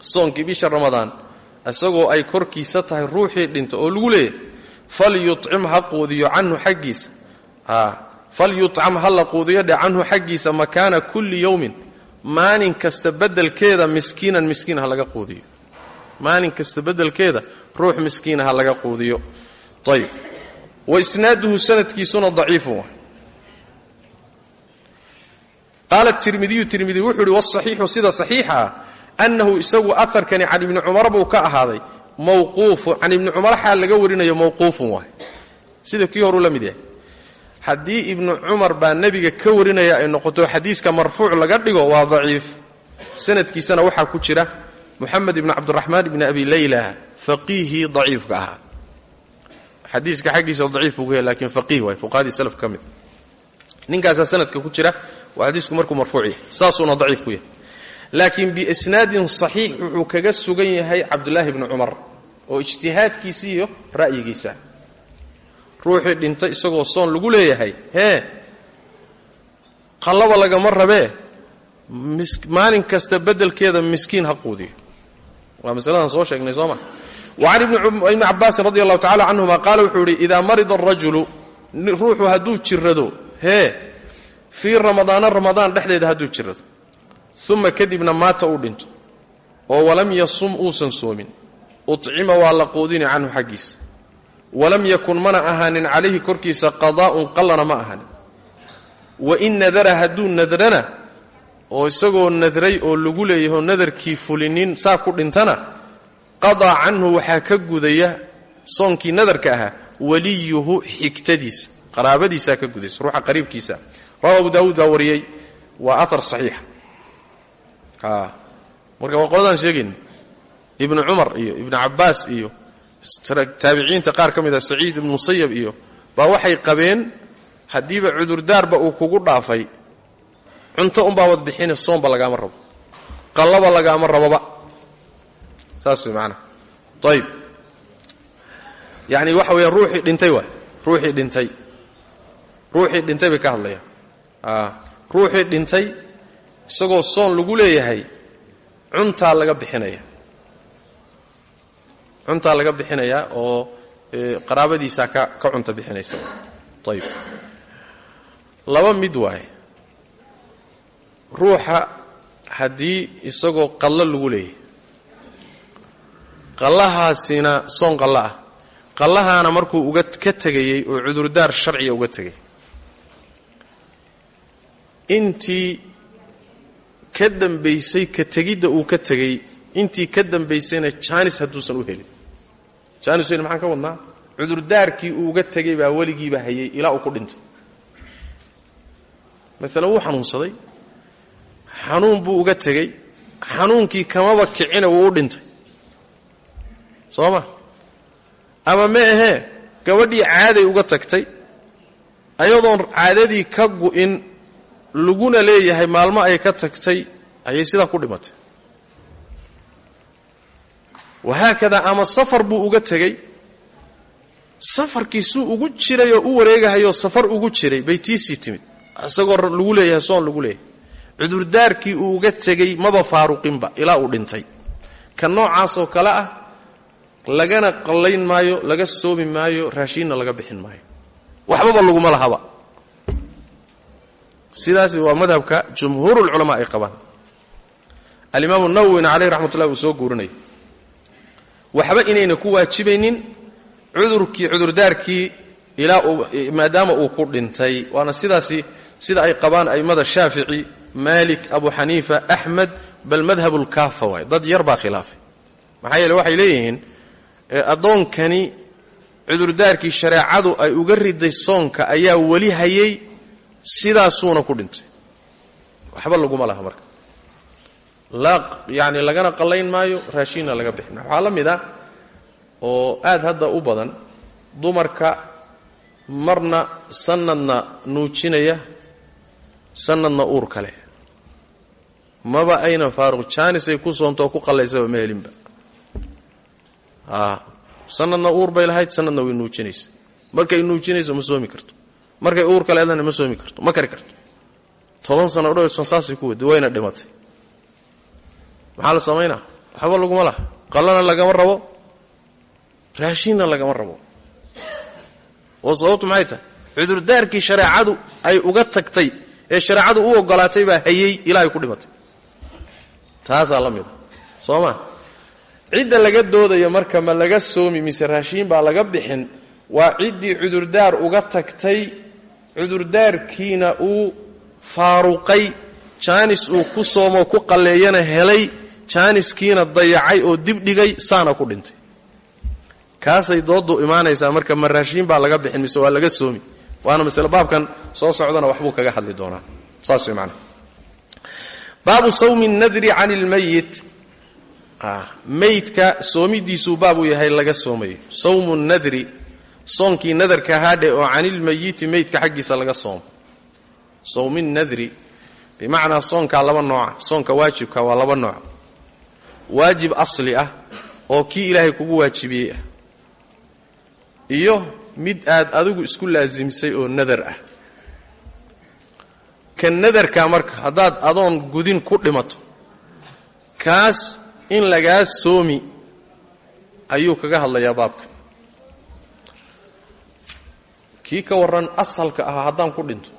Soonkii bisha ramadaan isagoo ay korkiisa tahay ruuxii dhinta oo lagu leeyahay falyucim ha quudiyo canhu xaggiisa. Falyucam ha la quudiyo dhe canhu xaggiisa makaana kulli yowmin maalin kasta bedelkeeda miskiinan miskiin ha laga quudiyo. Maalin kasta bedelkeeda ruux miskiina ha laga quudiyo. Ayb wa isnaaduhu sanadkiisuna daciifun wa qaala tirmidiyu tirmidi wuxuu ihi wasaxiixu sida saxiixa ah annahu isagu aharkani can ibni cumar buu ka ahaaday mawquufu can ibni cumar xaal laga warinayo mawquufun waay sida kii horuu la mid yahay haddii ibnu cumar baa nebiga ka warinaya ay noqoto xadiiska marfuuc laga dhigo waa daciif sanadkiisana waxaa ku jira muxamed ibni cabdiraxmaan ibni abi layla faqiihii daciifka ahaa xadiiska xaggiisa daciif buu ku yahay lakiin faqiih waay fuqahadii salaf ka mid sanadka ku jira waa xadiisku markuu marfuuc yahay saasuuna daciif ku yahay laakiin biisnaadin saxiix wuxuu kaga sugan yahay cabdulaahi bni cumar oo ijtihaadkiisa iyo ra'yigiisa. Ruuxii dhintay isagoo soon lagu leeyahay hee qallaba lagama rabee maalin kasta bedelkeeda miskiin ha quudiyo waa soo sheegnay soo ma? Wa can ibni cabaasin radi allahu tacala canhuma qaala wuxuu yidhi idaa marida arajulu ruuxu hadduu jirrado hee fii ramadaana ramadaan dhexdeeda hadduu jirrado uma kadibna maata uu dhinto oo walam yasum uusan soomin. Ucima waa la quudini canhu xaggiisa. Walam yakun mana ahaanin calayhi korkiisa qadaa'un qallana ma ahaanin. Wa in nadara hadduu nadrana oo isagoo nadray oo lagu leeyaho nadarkii fulinin saa ku dhintana qadaa canhu waxaa ka gudaya soonkii nadarka ahaa waliyuhu xigtadiisa qaraabadiisaa ka gudaysa ruuxa qariibkiisa. Rawa abu daawuud baa wariyey waa ahar saxiixa marka waa qoladaan sheegayn ibnu cumar iyo ibnu cabbaas iyo taabiciinta qaar ka mid a saciid ibnu musayab iyo baa waxay qabeen haddiiba cudurdaarba uu kugu dhaafay. Cunto unbaa wad bixine soomba lagaama rabo. Qallaba lagaama raboba saas way maanaa ayib yacni waxa weeya ruuxii dhintay waay. Ruuxii dhintay. Ruuxii dhintay bay ka hadlayaan. Ruuxii dhintay isagoo soon lagu leeyahay cuntaa laga bixinaya. Cuntaa laga bixinayaa oo qaraabadiisaa ka ka cunta bixinaysa. Ayib laba mid waaye ruuxa haddii isagoo qallo lagu leeyahay qallahaasina soon qallo ah. Qallahaana markuu uga ka tegayey oo cudurdaar sharciga uga tegay. Intii ka dambaysay ka tegidda uu ka tegey intii ka dambaysayna jaanis hadduusan u helin. Jaanis wel maxaan ka wadnaa? Cudurdaarkii uu uga tegay baa weligiiba hayay ilaa uu ku dhintay. Maalan wuu xanuunsaday. Xanuun buu uga tegey xanuunkii kamaba kicina wuu u dhintay. Soo ma? Ama ma ahee gabadhii caaday uga tagtay ayadoon caadadii ka gu'in laguna leeyahay maalmo ay ka tagtay ayay sidaa ku dhimatay. Wahaakadaa ama safar buu uga tegey. Safarkii suu ugu jiray oo u wareegahayoo safar ugu jiray bay tiisii timid isagoo lagu leeyahay soon lagu leeyahay. Cudurdaarkii uu uga tegey maba faaruqinba ilaa uu dhintay. Ka noocaasoo kale ah lagana qallayn maayo laga soomi maayo raashiinna laga bixin maayo. Waxbaba laguma lahaba sidaasi waa madhabka jumhuurulculamaa ay qabaan. Alimaamu nawowina caleyh raxmat ullahi uu soo guurinaya waxba inayna ku waajibaynin cudurkii cudurdaarkii ilaa uu maadaama uu ku dhintay. Waana sidaasi sida ay qabaan a'immada shaafici maalik abu xaniifa axmed bal madhabu lkaafa waay. Dad yar baa khilaafay maxaa yeele waxay leeyihiin addoonkani cudurdaarkii shareecadu ay uga riday soonka ayaa weli hayay sidaasuuna ku dhintay. Waxba laguma laha marka. Yani lagana qallayn maayo raashinna laga bixin waxaa la mid ah oo aad hadda u badan dumarka marna sanadna nuujinaya sanadna uur kale. Maba aynan faaruq jaanisay ku soontoo ku qallaysaba ma helinba. A sanadna uur bay lahayd sanadna way nuujinaysa. Markay nuujinayso ma soomi karto markay uur kaleedana ma soomi karto ma kari karto. Toban sano o dhowrson saasay ku wadi wayna dhimatay. Maxaa la samaynaa waxba laguma laha. Qallana lagama rabo. Raashinna lagama rabo. Oo sababtu maxay tahay? Cudurdaarkii shareecadu ay uga tagtay ee shareecadu u ogolaatay baa hayey ilaa ay ku dhimatay. Taasaa la mida soo cidda laga doodaya marka ma laga soomi mise raashiin baa laga bixin waa ciddii cudurdaar uga tagtay cudurdaarkiina uu faaruqay jaanis uu ku soomoo ku qalleeyana helay jaaniskiina dayacay oo dibdhigay saana ku dhintay. Kaasay dooddu imaanaysaa marka ma raashiin baa laga bixin mise waa laga soomi? Waana masle baabkan soo socdana waxbuu kaga hadli doonaa. Saas way maanaa baabu sawmi nadri can ilmayit maydka soomidiisuu baabuu yahay laga soomayo. Sawmu nadri soonkii nadarka haadhe oo canilmayiti maydka xaggiisa laga soomo. Nadri bimacnaa soonkaa laba nooca soonka waajibka waa laba nooc. Waajib asli ah oo kii ilaahay kugu waajibiyey ah. Iyo mid aad adigu isku laasimsay oo nadar ah. Ka nadarka marka haddaad adoon gudin ku dhimato kaas in lagaa soomi ayuu kaga hadlayaa baabka kii ka warran asalka ahaa haddaan ku dhinto.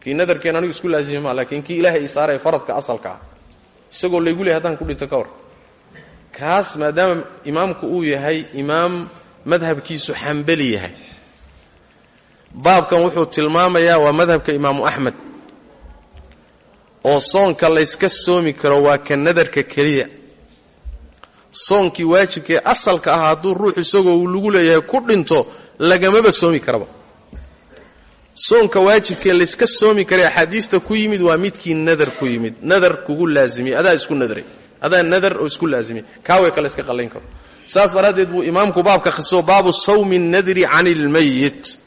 Kii nadarkeen anigu isku laasimi maa laakiin kii ilaahay isaaree faradka asalka ah. Isagoo laygu leehay haddaan ku dhinto ka war. Kaas maadaama imaamku uu yahay imaam madhabkiisu xambali yahay. Baabkan wuxuu tilmaamayaa waa madhabka imaamu axmed. Oo soonka layska soomi karo waa ka nadarka keliya. Soonkii waajibkaee asalka ah hadduu ruux isagoo uu lagu leeyahay ku dhinto lagamaba soomi karaba. Soonka waajibkee layska soomi karay axaadiista ku yimid waa midkii nadar ku yimid. Nadar kugu laazimiyey adaa isku nadray adaa nadar oo isku laazimiyey kaaway kale iska qallayn karo. Saas daraaddeed buu imaamku baabka khasoo baabu sawmi nadri can ilmayit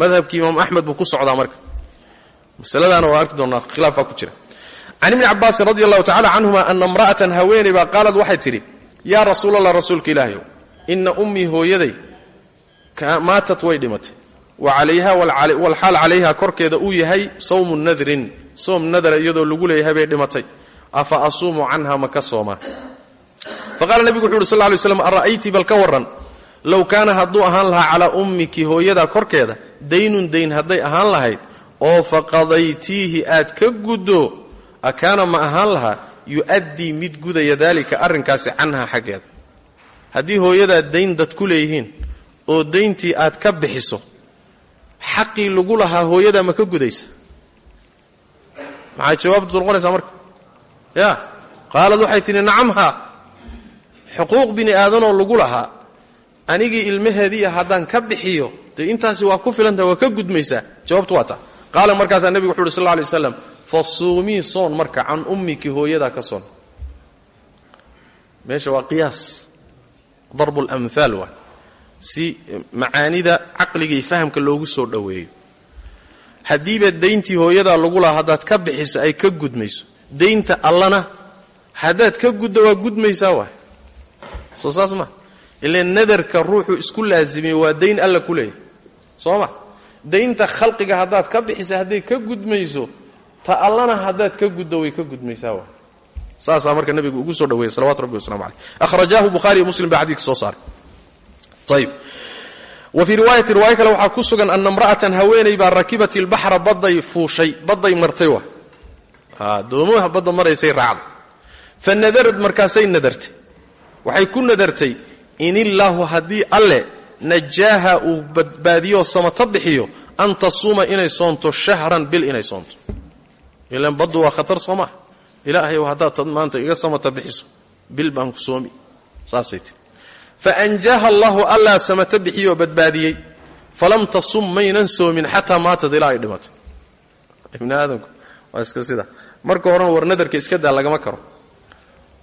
madhabkii imaamu axmed buu ku socdaa marka. Masaladaana waa arki doonnaa khilaaf baa ku jira. Can ibni cabaasin radi allahu tacala canhuma ana imra'atan haweeney baa qaalad waxay tidhi yaa rasuul allah rasuulka ilaahayow inna ummii hooyaday maatat way dhimatay. Wa calayha walxaal calayha korkeeda uu yahay sawmu nadrin. Soom nadara iyadoo lagu leeyahay bay dhimatay. Afa asuumu canha ma ka soomaa faqaala nebigu wuxu uhi sal ly slam ara'ayti bal ka warran? Low kaana hadduu ahaan lahaa calaa ummiki hooyada korkeeda daynun dayn hadday ahaan lahayd oo faqadaytiihi aad ka guddo akaana ma ahaan lahaa yu'addii mid gudaya daalika arrinkaasi canha xaggeeda. Haddii hooyadaa dayn dad ku leeyihiin oo dayntii aad ka bixiso xaqii lagu lahaa hooyadaa ma ka gudaysa? Maxay jawaabtu noqonaysaa marka? Ya qaalad waxay tidhi nacamha xuquuq bini aadanoo lagu lahaa anigii ilmaheediia haddaan ka bixiyo dee intaasi waa ku filantaha waa ka gudmaysaa jawaabtu waa taa qaala markaasaa nebigu wuxu uhi sal lla lay waslam fa suumii soon marka can ummiki hooyadaa ka soon. Meesha waa qiyaas. Darbu lamhaal waa si macaanida caqliga iyo fahamka loogu soo dhoweeyo haddiiba dayntii hooyadaa lagu lahaa haddaad ka bixiso ay ka gudmayso. Daynta allana haddaad ka guddo waa gudmaysaa waay. Soo saas ma. Ile nadarka ruuxu isku laazimiyey waa dayn alla ku leeyahay. Soo ma. Daynta khalqiga haddaad ka bixisa hadday ka gudmayso ta allana haddaad ka guddo way ka gudmaysaa waay. Saasaa marka nabigu ugu soo dhaweeyey salawatu rabbi waslamu caleyh akhrajaahu bukhaari iyo muslim baa soo saaray ayb wa fii riwaayati riwaayo kale waxaa ku sugan ana imra'atan haweenay baa rakibat ilbaxra badday fuushay badday martay wa. Doomaha badda maraysay raacda fa nadarad markaasay nadartay. Waxay ku nadartay in illaahu haddii alle najaaha uu badbaadiyoo samata bixiyo an tasuuma inay soonto shahran bil inay soonto. Ilan baddu waa khatar soo maa ilaahayow haddaad fa anjaaha allahu allaa samata bixiyoo badbaadiyey falam tasum maynan soomin xataa maatad ilaa ay dhimatay ibni aadamku sida marka horena war nadarka iska daa lagama karo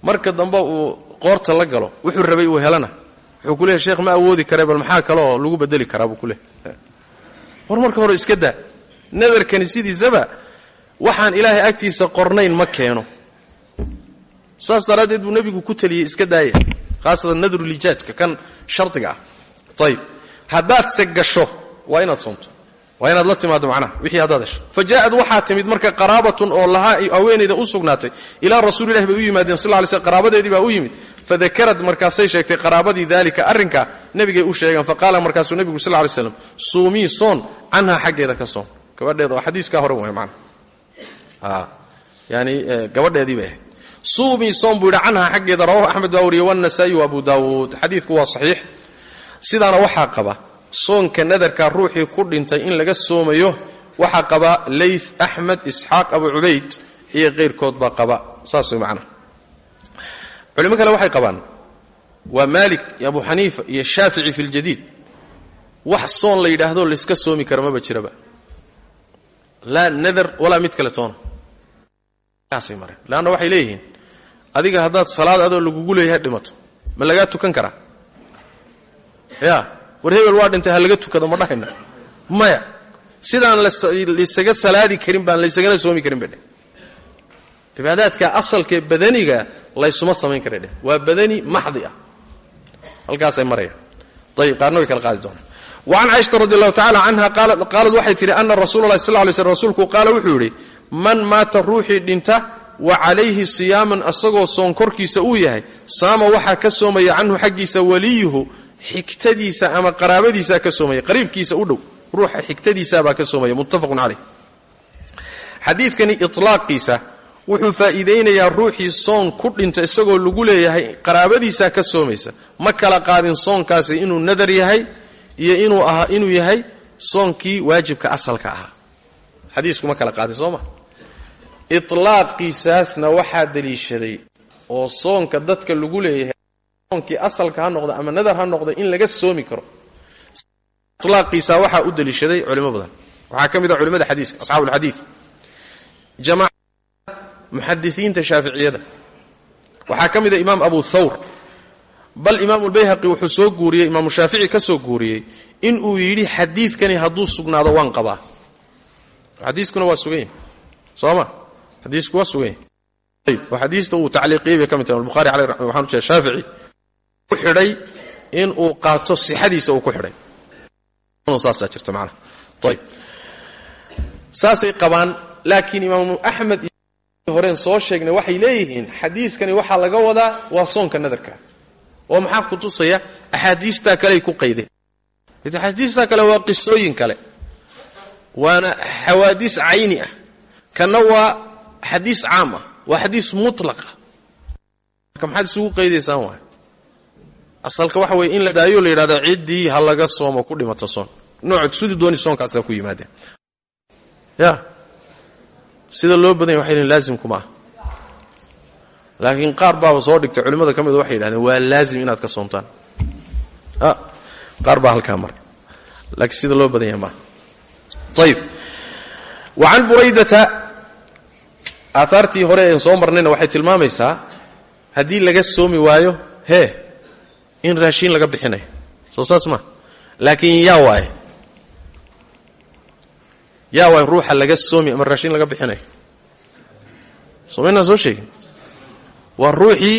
marka dambe uu qoorta la galo wuxuu rabay uu helana wuxuu ku sheekh ma awoodi kare bal maxaa kaleoo lagu bedeli karaa buu ku war marka hore iska daa nadarkani sidiisaba waxaan ilaahay agtiisa qornayn ma keeno saas daraaddeed buu nebigu ku taliyey iska daaya khaasatan nadrulijaajka kan shardiga ah ayib haddaad se gasho waa inaad soonto waa inaad la timaado macnaha wixii haddaad hesho fa jaa'ad waxaa timid marka qaraabatun oo lahaa haweenayda u sugnaatay ilaa rasuulillahi bay u yimaadeen sal ly sl qaraabadeedii baa u yimid fadakarad markaasay sheegtay qaraabadii daalika arrinka nebigay u sheegeen faqaala markaasuu nebigu sal lay slam suumii soon canhaa xaggeeda ka soon gabadheeda oo hore way maana yani gabadheedii bay suumii soon buu yidhi canhaa xaggeeda rawahu axmed baa wariyey wanasaa'i wa abu daawuud. Xadiidku waa saxiix. Sidaana waxaa qaba soonka nadarka ruuxii ku dhintay in laga soomayo waxaa qaba layth axmed isxaaq abu cubayd iyo keyrkood baa qaba. Saas way macnaha culimo kale waxay qabaan waa maalik iyo abu xaniifa iyo shaafici fi ljadiid wax soon la yidhaahdo layska soomi kara maba jiraba. Laa nadar walaa mid kale toona kaasay mareen. Leanna waxay leeyihiin adiga haddaad salaad adoo lagugu leeyahay dhimato. Ma lagaa tukan karaa? Ya war hebel waa dhintay ha laga tukado ma dhahayna maya sidaan laysaga salaadi karin baan laysagana soomi karin bay dheh. Cibaadaadka asalkee badaniga laysuma samayn kara waa badani maxdi ah. Halkaasay marayaan. Ayib qaarna kala qaadi doonaan. Wacan caaishata radi allahu tacala canha qaalad waxay tidhi ana rasuula allahi sal lay slm rasuulku qaala wuxuu yidhi man maata ruuxii dhinta wa calayhi siyaaman asagoo soon korkiisa uu yahay saama waxaa ka soomaya canhu xaggiisa waliyuhu xigtadiisa ama qaraabadiisaa ka soomaya qariibkiisa u dhow ruuxa xigtadiisaabaa ka soomaya muttafaqun caleyh xadiidkani itlaaqiisa wuxuu faa'iidaynayaa ruuxii soon ku dhinta isagoo lagu leeyahay qaraabadiisaa ka soomaysa. Ma kala qaadin soonkaasi inuu nadar yahay iyo inuu yahay soonkii waajibka asalka ahaa. Xadiisku ma kala qaadin soo ma itlaaqiisaasna waxaa daliishaday oo soonka dadka lagu leeyahay soonkii asalka ha noqda ama nadar ha noqda in laga soomi karo. Itlaaqiisa waxaa u daliishaday culimo badan. Waxaa ka mid ah culimada xadiiska asxaabu alxadiid jamaca muxadisiinta shaaficiyada. Waxaa ka mid a imaam abu thawr. Bal imaamu lbayhaqi wuxuu soo guuriyey imaamu shaafici ka soo guuriyey inuu yidhi xadiidkani hadduu sugnaado waan qabaa. Xadiiskuna waa sugan yahay soo ma xadiisku waa sugan xadiista uu tacliiqiyey bay ka mid tahay. Albukhari aleh waxaan ujeeda shaafici ku xidhay in uu qaato sixadiisa uu ku xidhay. Saasaa jirta macnaha ayb. Saasay qabaan laakiin imaamu axmed iyo horeen soo sheegnay waxay leeyihiin xadiiskani waxaa laga wadaa waa soonka nadarka. Oo maxaa ku tusaya? Axaadiistaa kaleay ku qaydeen axaadiistaa kale waa qisooyin kale. Waana xawaadiis cayni ah. Kanna waa xadiis caam ah waa xadiis mutlaqa marka maxaad isugu waay? Asalka waxa weye in la daayo la yidhahdo ciddii ha soomo ku dhimato soon. Nooc sudi dooni soonkaasa ku yimaadeen. Ya sida loo badan yahy waxay lehin laazimkuma ah. Qaar baaba soo dhigtay culimmada ka mida waxay yidhahdeen waa laazim inaad ka soontaan. Qaar baa halkaa maray laakiin sida loo badan yahay maaha ayib wa can buraydata aahaartii hore een soo marnayna waxay tilmaamaysaa haddii laga soomi waayo hee in raashiin laga bixinayo soo saas maa laakiin yaa waaye. Yaa waaye ruuxa laga soomi ama raashiin laga bixinayo soo maynaan soo sheegin. Waa ruuxii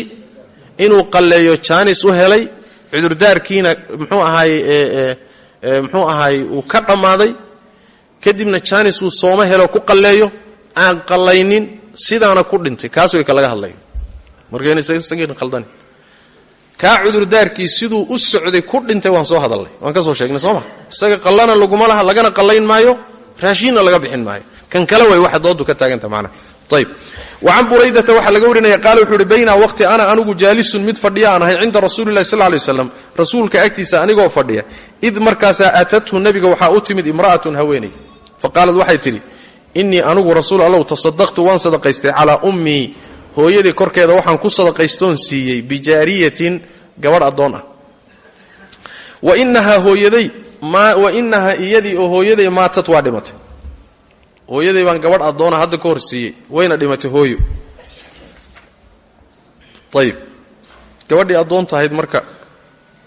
inuu qalleeyo jaanis u helay cudurdaarkiina muxuu ahaay muxuu ahaay uu ka dhammaaday kadibna jaanis uu sooma helo ku qalleeyo aan qallaynin sidaana ku dhintay kaas way ka laga hadlayo markayna isagiina qaldani kaa cudurdaarkii siduu u socday ku dhintay waan soo hadalnay. Waan ka soo sheegnay soo ma? Isaga qallana laguma laha lagana qallayn maayo raashiinna laga bixin maayo. Kan kale way waxa doodu ka taaganta macnaha ayb wacan buraydata waxaa laga warinaya qaala wuxuu uhi waqti ana anigu jaalisun mid fadhiya aan ahay cinda rasuulilahi sal lay rasuulka agtiisa anigoo fadhiya. Id markaasaa aatathu nabiga waxaa u timid imra'atun haweeney. Fa qaalad waxay tidhi innii anigu rasuul allow tasadaqtu waan sadaqaystay calaa ummii hooyadii korkeeda waxaan ku sadaqaystoon siiyey bijaariyatin gabadh addoon ah. Wa inahaa hooyaday wa inahaa iyadii oo hooyaday maatad waa dhimatay. Hooyaday baan gabadh addoona hadda ka hor siiyey wayna dhimatay hooyo. Ayib gabadhii addoon tahayd marka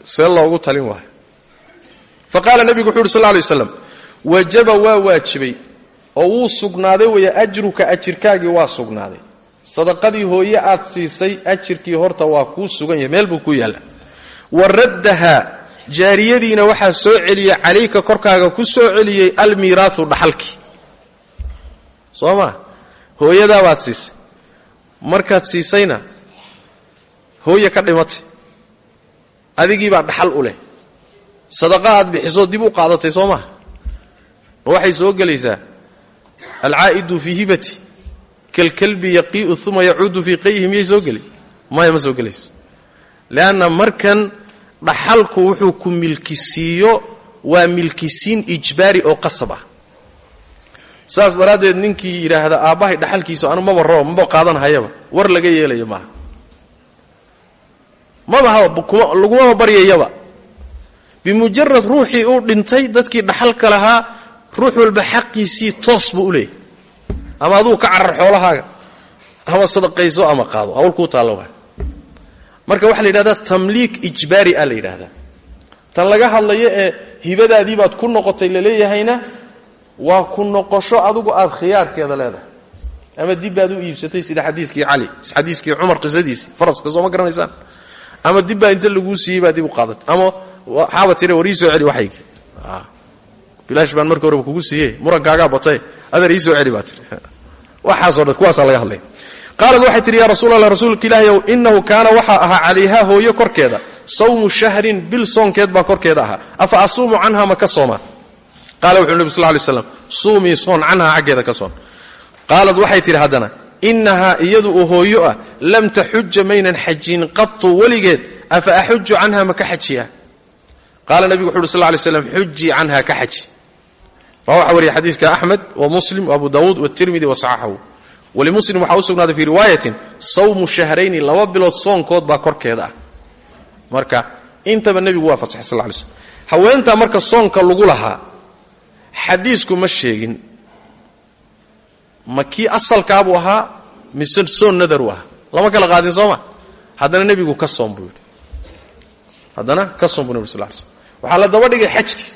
see loogu talin waayo. Fa qaala nebigu wuxu uhi sal lay waslam wajaba waa waajibay oo wuu sugnaaday weeye ajruka ajirkaagii waa sugnaaday. Sadaqadii hooye aad siisay ajirkii horta waa kuu sugan yahay meel buu ku yaalla wa raddahaa jaariyadiina waxaa soo celiyey calayka korkaaga ku soo celiyey almiiraahu dhaxalkii. Soo maa hooyadaabaad siisay. Markaad siisayna hooye ka dhimatay. Adigiibaa dhaxal u leh. Sadaqa aad bixisoo dib u qaadatay soo waxay soo gelaysaa alcaa'idu fii hibati kalkalbi yaqii'u uma yacuudu fii qayhi miyay soo geli maya ma soo gelayso. Leanna markan dhaxalku wuxuu ku milkisiiyo waa milkisiin ijbaari oo qasab ah. Saas daraaddeed ninkii yidhaahda aabbahay dhaxalkiisu anu maba roo maba qaadanhayaba war laga yeelayo maaha. Maba lagumaba baryayaba. Bimujarad ruuxii uu dhintay dadkii dhaxalka lahaa ruux walba xaqiisii toos buu u leeyahy ama aduu ka carar xoolahaaga ama sadaqayso ama qaado. Hawl kuu taallo waa marka waxaa la yidhahdaa tamliik ijbaari a la yidhaahdaa tan laga hadlayo ee hibadaadii baad ku noqotay laleeyahayna waa ku noqosho adugu aad khiyaarkeeda leedahay. Ama dib baad u iibsatay sida xadiiskii cali xadiiskii cumar qisadiisii. Faraska soo ma garanaysaan. Ama dib baa inta laguu siiyey baa dib u qaadatay. Ama waxaaba tiri war ii soo celi waxaygi bilaash baan marka horeba kugu siiye murankaagaa batay adeer ii soo celi baa tiri. Waxaasoo laga hadlaya qaalad waxay tihi yaa rasuul allah rasuulka innahu kaana waxaa ahaa calayhaa hooyo korkeeda. Sawmu shahrin bil soonkeed baa korkeeda ahaa. Afa asuumu canha ma ka soomaa? Qaala wuxuu nebi sal lay slam suumii soon canhaa xaggeeda qaalad waxay tidhi haddana innahaa iyadu oo hooyo ah lam taxuja maynan xajin qatu weligeed afa axuju canha ma ka xajiya qaala nebigu wuxu uhi sal lay slam xujii ka xaji rawaxa wariya xadiiska axmed wa muslim abu dawuud watirmidi wasaxaxahu walimuslim waxaa u sugnaaday fii riwaayatin sawmu shahrayni laba bilood soonkood baa korkeeda ah. Marka intaba nebigu waa fasaxay sal lay slm haweentaa marka soonka lagu lahaa xadiisku ma sheegin. Ma kii asalkaabuu ahaa mise soon nadaru ahaa? Lama kala qaadin soo ma? Haddana ka soon buu yidhi. Ka soon buu nebi sal lay slm waxaa la daba xajki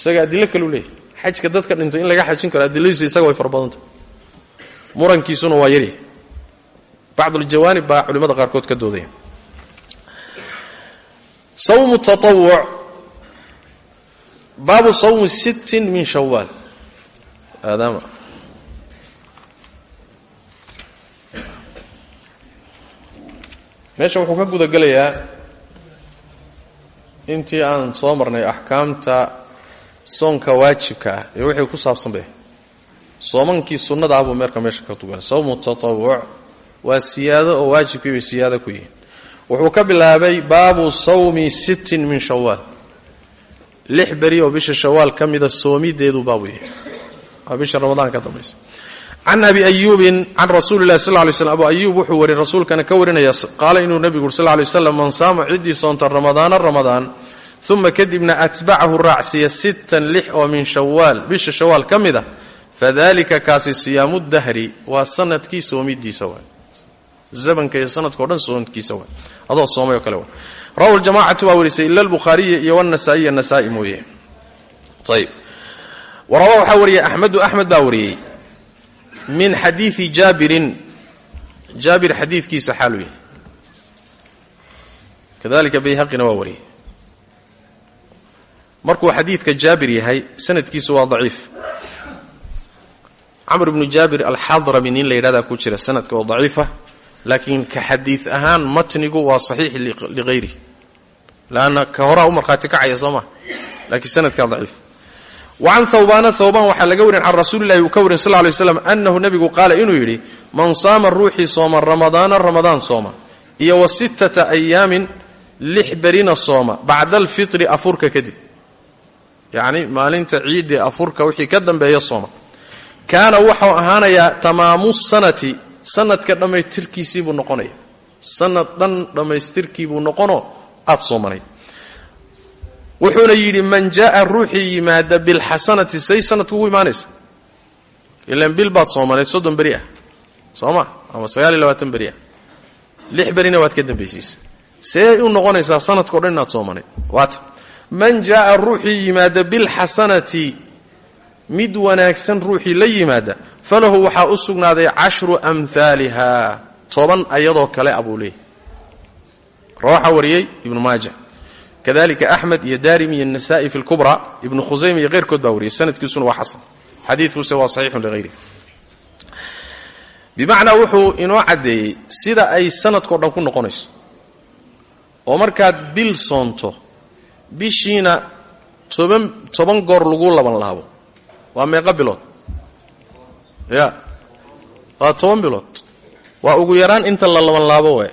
isaga adilo kalu leeyahy. Xajka dadka dhintay in laga xajin karo adiladiisu isaga way fara badantah murankiisuna waa yaryahay bacduljawaanib baa culimmada qaarkood ka doodaya. Sawmu taawuc baabu sawmi sittin min shawaal aadaama. Meesha wuxuu ka gudagelayaa intii aan soo marnay axkaamta soonka waajibka ah ee wixii ku saabsan bay soomankii sunnada ah meerka meesha ka tugan sawmu tatawuc waa siyaado oo waajibkii bay siyaado ku yihiin. Wuxuu ka bilaabay baabu sawmi sittin min shawaal lix beri oo bisha shawaal ka mida soomideedu baabu yahay waa bisha ramadaan ka dambaysa. Can abi ayuubin can rasuuli lahi sal lay slm abu ayuub wuxuu wari rasuulkana ka warinaya qaala inuu nebigu uri sl lay waslam man saama ciddii soonta ramadaana ramadaan uma kadibna atbacahu raacsiya sittan lix oo min shawaal bisha shawaal ka mid a fadalika kaasi siyaamu dahri waa sannadkii soomidiisa waay zamanka iyo sanadkao dhan soonkiisa waay adoo soomay oo kale waay rawahu ljamacatu waa warisay ila albukhaariya iyo wanasaa-iya nasaa-i mooye ayb warawa waxaa wariyey axmedu axmed baa wariyey min xadiidi jaabirin jaabir xadiidkiisa xaalu yahay kadalika bayhaqina waa wariyey markuu xadiidka jaabir yahay sanadkiisu waa daciif. Camr bnu jaabir alxadrami nin la yidhahdaa ku jira sanadka oo daciifa laakiin ka xadiid ahaan matnigu waa saxiix liqayrihi lanna ka horaa u markhaati kacaya soo maa laakiin sanadkaa daciif. Wacan thawbaana thawbaan waxaa laga warin can rasuulillahi uu ka warin sal lay slam annahu nebigu qaala inuu yidhi man saama ruuxii sooma ramadaana ramadaan sooma. Iyo wa sittata ayaamin lix berina sooma bacda alfitri afurka kadib yacni maalinta ciiddee afurka wixii ka dambeeya sooma. Kaana waxau ahaanayaa tamaamu sanati sanadka dhammaystirkiisii buu noqonaya. Sanad dhan dhammaystirkii buu noqono aad soomanay. Wuxuuna yidhi man jaaa ruuxii yimaada bilxasanati say sanadku ugu imaanaysa. Ilaan bil baad soomanayd soddon beri ah. Soo ma ama sagaal iyo labaatan beri ah. Lix berina waad ka dambaysiisa see u noqonaysaa sanadkao dhan inaad soomanayd waata man jaaa ruuxii yimaada bilxasanati mid wanaagsan ruuxii la yimaada falahu waxaa u sugnaaday cashru amhaaliha toban ayadoo kale abuu leeyahy rawaxa wariyey ibnu maaja. Kadalika axmed iyo daarimi iyo nasa'i fi lkubra ibnu khusayma iyo keyrkood baa wariyey. Sanadkiisuna waa xasan. Xadiidkuse waa saxiixun lihayrihi bimacnaa wuxuu inoo caddeeyey sida ay sanadkao dhan ku noqonayso. Oo markaad bil soonto bishiina toban toban goor lagu laban laabo waa meeqa bilood. Ya. Waa toban bilood. Waa ugu yaraan inta la laban laabo waay.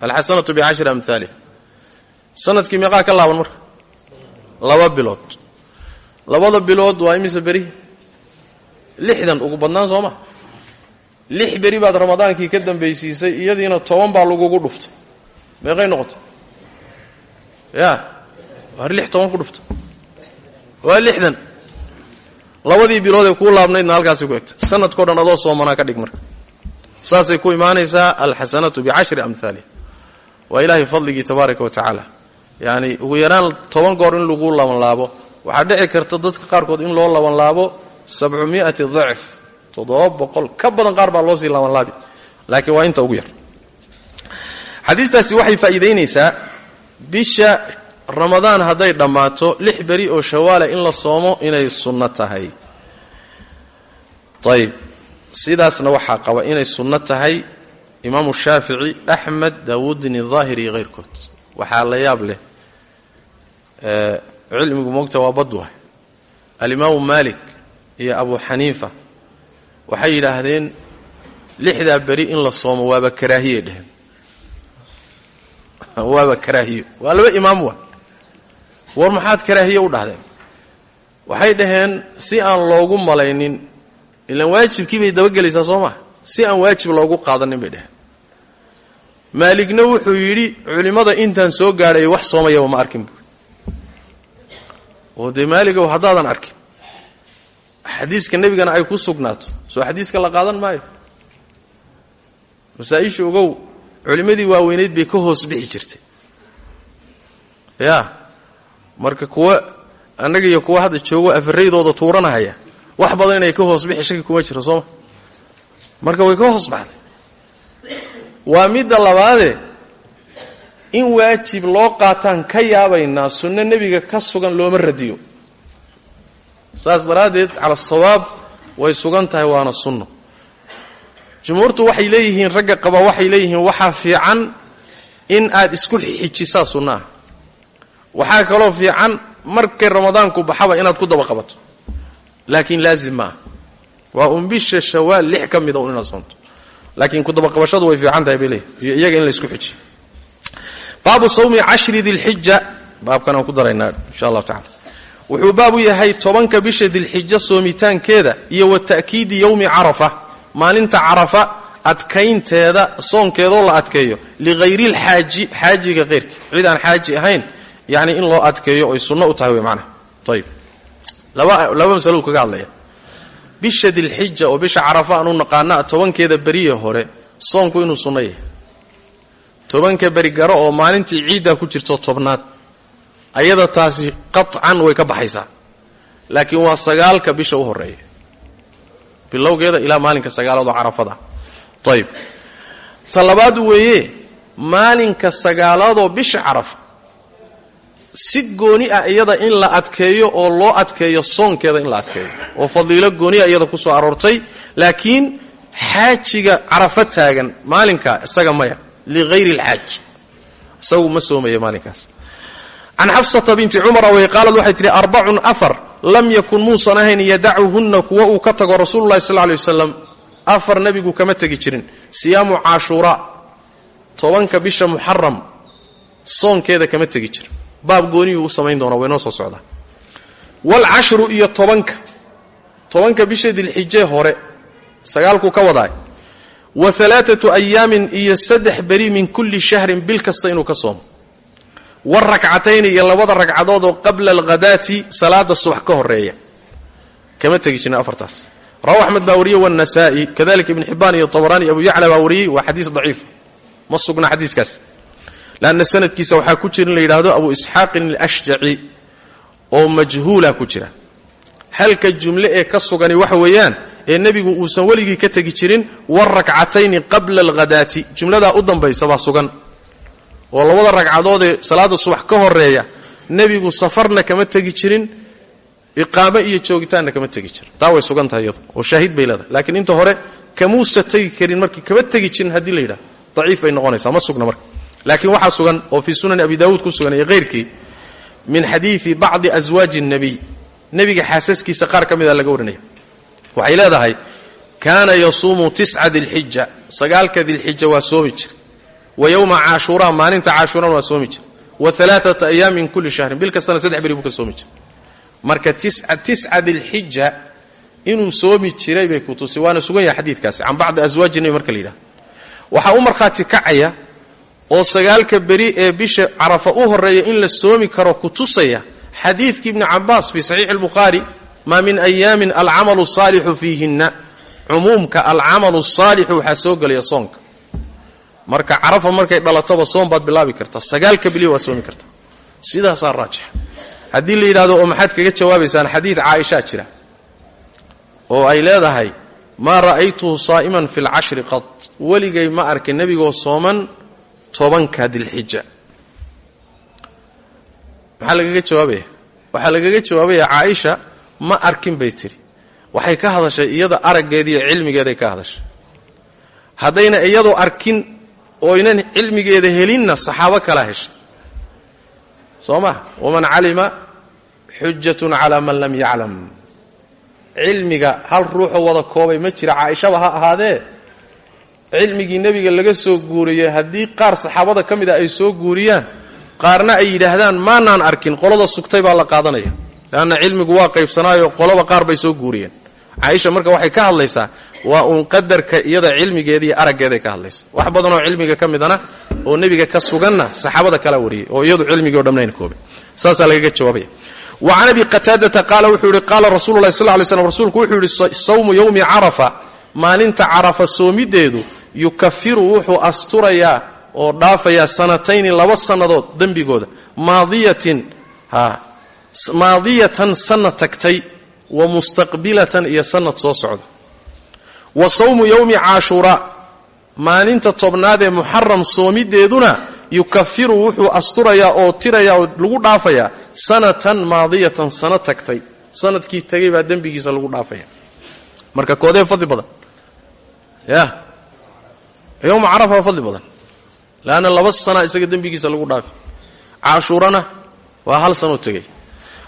Alxasanatu bicashri amhaaliha sannadkii meeqaa ka laaban marka. Laba bilood. Labada bilood waa imise beri? Lixdan ugu badnaan soo ma? Lix beri baad ramadaankii ka dambaysiisay iyadiina toban baa lagugu dhuftay. Meeqay noqotay? Ya waar lix toban ku dhufta waa lixdan. Labadii bilood ee kuu laabnaydna halkaasay ku egta sanadkao dhan adoo soomanaa ka dhig marka. Saasay ku imaanaysaa alxasanatu bicashri amhaaliha waa ilaahay fadligii tabaaraka wa tacaala. Yacni ugu yaraan toban goor in lagu labanlaabo waxaa dhici karta dadka qaarkood in loo labanlaabo sabcumi'ati dacf toddoba boqol. Ka badan qaar baa loo sii labanlaabi laakiin waa inta ugu yar. Xadiistaasi waxay faa'iidaynaysaa bisha ramadaan hadday dhammaato lix beri oo shawaala in la soomo inay sunno tahay. Ayib sidaasna waxaa qaba inay sunno tahay imaamu shaafici axmed daawuudini daahir iyo hayrkood waxaa la yaab leh cilmigu moogta waa badwa alimaamu maalik iyo abu xaniifa waxay yidhaahdeen lixdaa beri in la soomo waaba karaahiyay dheheen. (laughs) Waaba karaahiyo waa laba imaam wa war maxaad karaahiye u dhahdeen? Waxay dhaheen si aan loogu malaynin ilaan waajibkii bay dabagelaysaa soo maa si aan waajib loogu qaadanin bay dheheen maaligna wuxuu yidhi culimmada intaan soo gaadhay wax soomayaba ma arkin buui oo dee maaligow haddaadan arkin. Xadiiska nebigana ay ku sugnaato. Soo xadiiska la qaadan maayo? Masaa-isha ogow culimmadii waaweyneyd bay ka hoos bixi jirtay. Ya marka kuwa annaga iyo kuwa hadda joogo afaraydooda tuuranahaya wax badan inay ka hoos bixi shaki kuma jiro sooma marka way ka hoos baxday. Waa midda labaadee in waajib loo qaataan ka yaabaynaa sunno nebiga ka sugan looma radiyo. Saas daraaddeed cala sawaab way sugan tahay waana sunno. Jumhuurtu waxay leeyihiin ragga qaba waxay leeyihiin waxaa fiican in aad isku xijisaa sunno ah waxaa kaloo fiican markay ramadaanku baxaba inaad ku daba qabato laakiin laazim ma ah waa un bisha shawaal lix ka mida un inaad soonto. Laakiin kudabaqabashadu way fiican tahay bay leeyihiin iyo iyaga in la isku xijiyo baabu sawmi cashri dilxija baabkan aan ku daraynaa insha allahu tacala wuxuu baab u yahay tobanka bisha dilxija soomitaankeeda iyo wa ta'kiidi yowmi carafa. Maalinta carafa adkaynteeda soonkeedoo la adkeeyo. Lihayrlxaaji xaajiga keyrki cid aan xaaji ahayn yani in loo adkeeyo oy sunno u tahay wey manaa ayib laba laba masalo kaga hadlaya. Bisha dilxija oo bisha carafa aan u naqaana tobankeeda beriye hore soonku inuu sunno yahay. Tobanka beri garo oo maalintii ciiddaa ku jirto tobnaad ayada taasi qaطcan way ka baxaysaa. Laakiin waa sagaalka bisha u horreeya bilowgeeda ilaa maalinka sagaalaad oo carafada. Ayib ta labaad weeye maalinka sagaalaadoo bisha carafa si gooni ah iyada in la adkeeyo oo loo adkeeyo soonkeeda in la adkeeyo. Oo fadiilo gooni ah iyada ku soo aroortay. Laakiin xaajiga carafo taagan maalinkaa isaga maya ligayri alxaaj. Isagu ma soomaya maalinkaas. Can xafsata binti cumara way qaalad waxay tihi arbacun afar lam yakun muusan ahayn yadacuhunna kuwa uu ka tago rasuululahi sal lay wasalam afar nebigu kama tegi jirin. Siyaamu caashuuraa tobanka bisha muxaram soonkeeda kama tegi jirin baab gooniyuu u samayn doonaa waynoo soo socdaa. Waalcashru iyo tobanka. Tobanka bisha dilxijee hore sagaalkuu ka wadaay. Wa alaaatu ayaamin iyo saddex beri min kulli shahrin bil kasta inuu ka soomo. Warakcatayni iyo labada ragcadood oo qabla alghadaati salaada subax ka horreeya kama tegi jirna afartaas. Rawa axmed baa wariyey wanasaai kadalika ibn xibaan iyo tabarani abu yacla baa wariyey waa xadiis daciif. Ma sugna lanna sanadkiisa waxaa ku jira in la yidhaahdo abu isxaaqin alashjaci oo majhuula ku jira halka jumle ee ka sugani waxa weeyaan ee nebigu uusan weligii ka tegi jirin warakcatayni qabla alghadaati jumladaa u dambaysa baa sugan oo labada ragcadoodee salaada subax ka horreeya nebigu safarna kama tegi jirin iqaamo iyo joogitaanna kama tegi jirin taa way sugan tahay iyadu oo shaahid bay leedahay laakiin inta hore kamuusa tegi karin markii kama tegi jirin haddii la yidhaha daciif bay noqonaysaa ma sugna marka laakiin waxaa sugan oo fii sunani abi daawuud ku sugan iyo hayrkii min xadiidi bacdi aswaaji الnabiy nebiga xaasaskiisa qaar ka mida laga warinaya waxay leedahay kaana yasuumu tisca dilxija. Sagaalka dilxija waa soomi jira wa yowma caashuuraa maalinta caashuurana waa soomi jira wa alaaata ayaam min kulli shahrin. Bil kastana saddex beri buu ka soomi jira marka tisca dilxija inuu soomi jiray bay ku tusi waana sugan yahay xadiidkaasi. Can bacdi aswaaji nabi marka la yidhahdo waxaa u markhaati kacaya oo sagaalka beri ee bisha carafa u horreeya in la soomi karo ku tusaya xadiidkii ibni cabaas fii saxiixi albukhaari maa min ayaamin alcamalu saalixu fiihinna. Cumuumka alcamalu saalixu waxaa soo gelaya soonka. Marka carafa markay dhalataba soom baad bilaabi kartaa sagaalka beliya waad soomi kartaa. Sidaasaa raajixa. Haddii la yidhahdo oo maxaad kaga jawaabaysaan xadiid caaishaa jira oo ay leedahay maa ra'aytuhu saa'iman fi lcashri qad. Weligay ma arkin nebigoo sooman tobanka dilxija. Maxaa lagaga jawaabaya? Waxaa lagaga jawaabaya caaisha ma arkin bay tiri. Waxay ka hadashay iyada araggeediiyo cilmigeeday ka hadashay. Haddayna iyadoo arkin oynan cilmigeeda helinna saxaabo kala heshay. Soo ma? Waman calima xujatun calaa man lam yaclam. Cilmiga hal ruuxoo wada koobay ma jira caaishaba ha ahaadee cilmigii nebiga laga soo guuriyey haddii qaar saxaabada ka mid a ay soo guuriyaan qaarna ay yidhaahdaan maanaan arkin qolada sugtay baa la qaadanaya. Leanna cilmigu waa qaybsanaayo qolaba qaar bay soo guuriyeen. Caaisha marka waxay ka hadlaysaa waa uun qadarka iyada cilmigeeda iyo araggeeday ka hadlaysa. Wax badanoo cilmiga ka midana oo nebiga ka suganna saxaabada kala wariyey oo iyadu cilmigii o dhamnayn koobay. Saasaa lagaga jawaabaya. Wa can abi qataadata qaala wuxuu yihi qaala rasuulu sal ly slam rasuulku wuxuu yihi sawmu yowmi carafa maalinta carafa soomideedu yukafiru wuxuu asturayaa oo dhaafayaa sanatayni laba sannadood dembigooda. Maadiyatin maadiyatan sanad tagtay wa mustaqbilatan iyo sanad soo socda. Wa sawmu yowmi caashuuraa maalinta tobnaad ee muxaram soomideeduna yukafiru wuxuu asturayaa oo tirayaa oo lagu dhaafayaa sanatan maadiyatan sanad tagtay. Sanadkii tagay baa dembigiisa lagu dhaafaya. Marka koodee fadli badan. Ya yowma carafa waa fadli badan. Leanna laba sana isaga dembigiisa lagu dhaafi. Caashuurana waa hal sanoo tegey.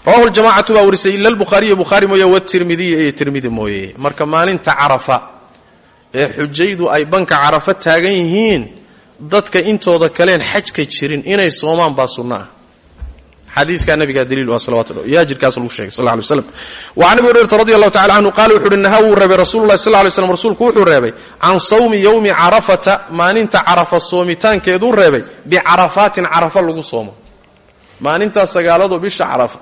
Rawahu ljamacatu baa warisay ila lbukhaariyo bukhaari mooye watirmidiya iyo tirmidi mooye. Marka maalinta carafa ee xujaydu ay banka carafa taagan yihiin dadka intooda kaleen xajka jirin inay soomaan baa sunno ah xadiiskaa nabigaa daliil u ah salawatu yaa jirkaas lagu sheegay sal ly slam wa can abi hurayrata radi allahu tacala canhu qaala wuxu uhi nahaa wuu reebay lay slam rasuulku wuxuu reebay can sawmi yowmi carafata maalinta carafa soomitaankeeduu reebay bicarafaatin carafa lagu soomo. Maalintaas sagaaladu bisha carafa.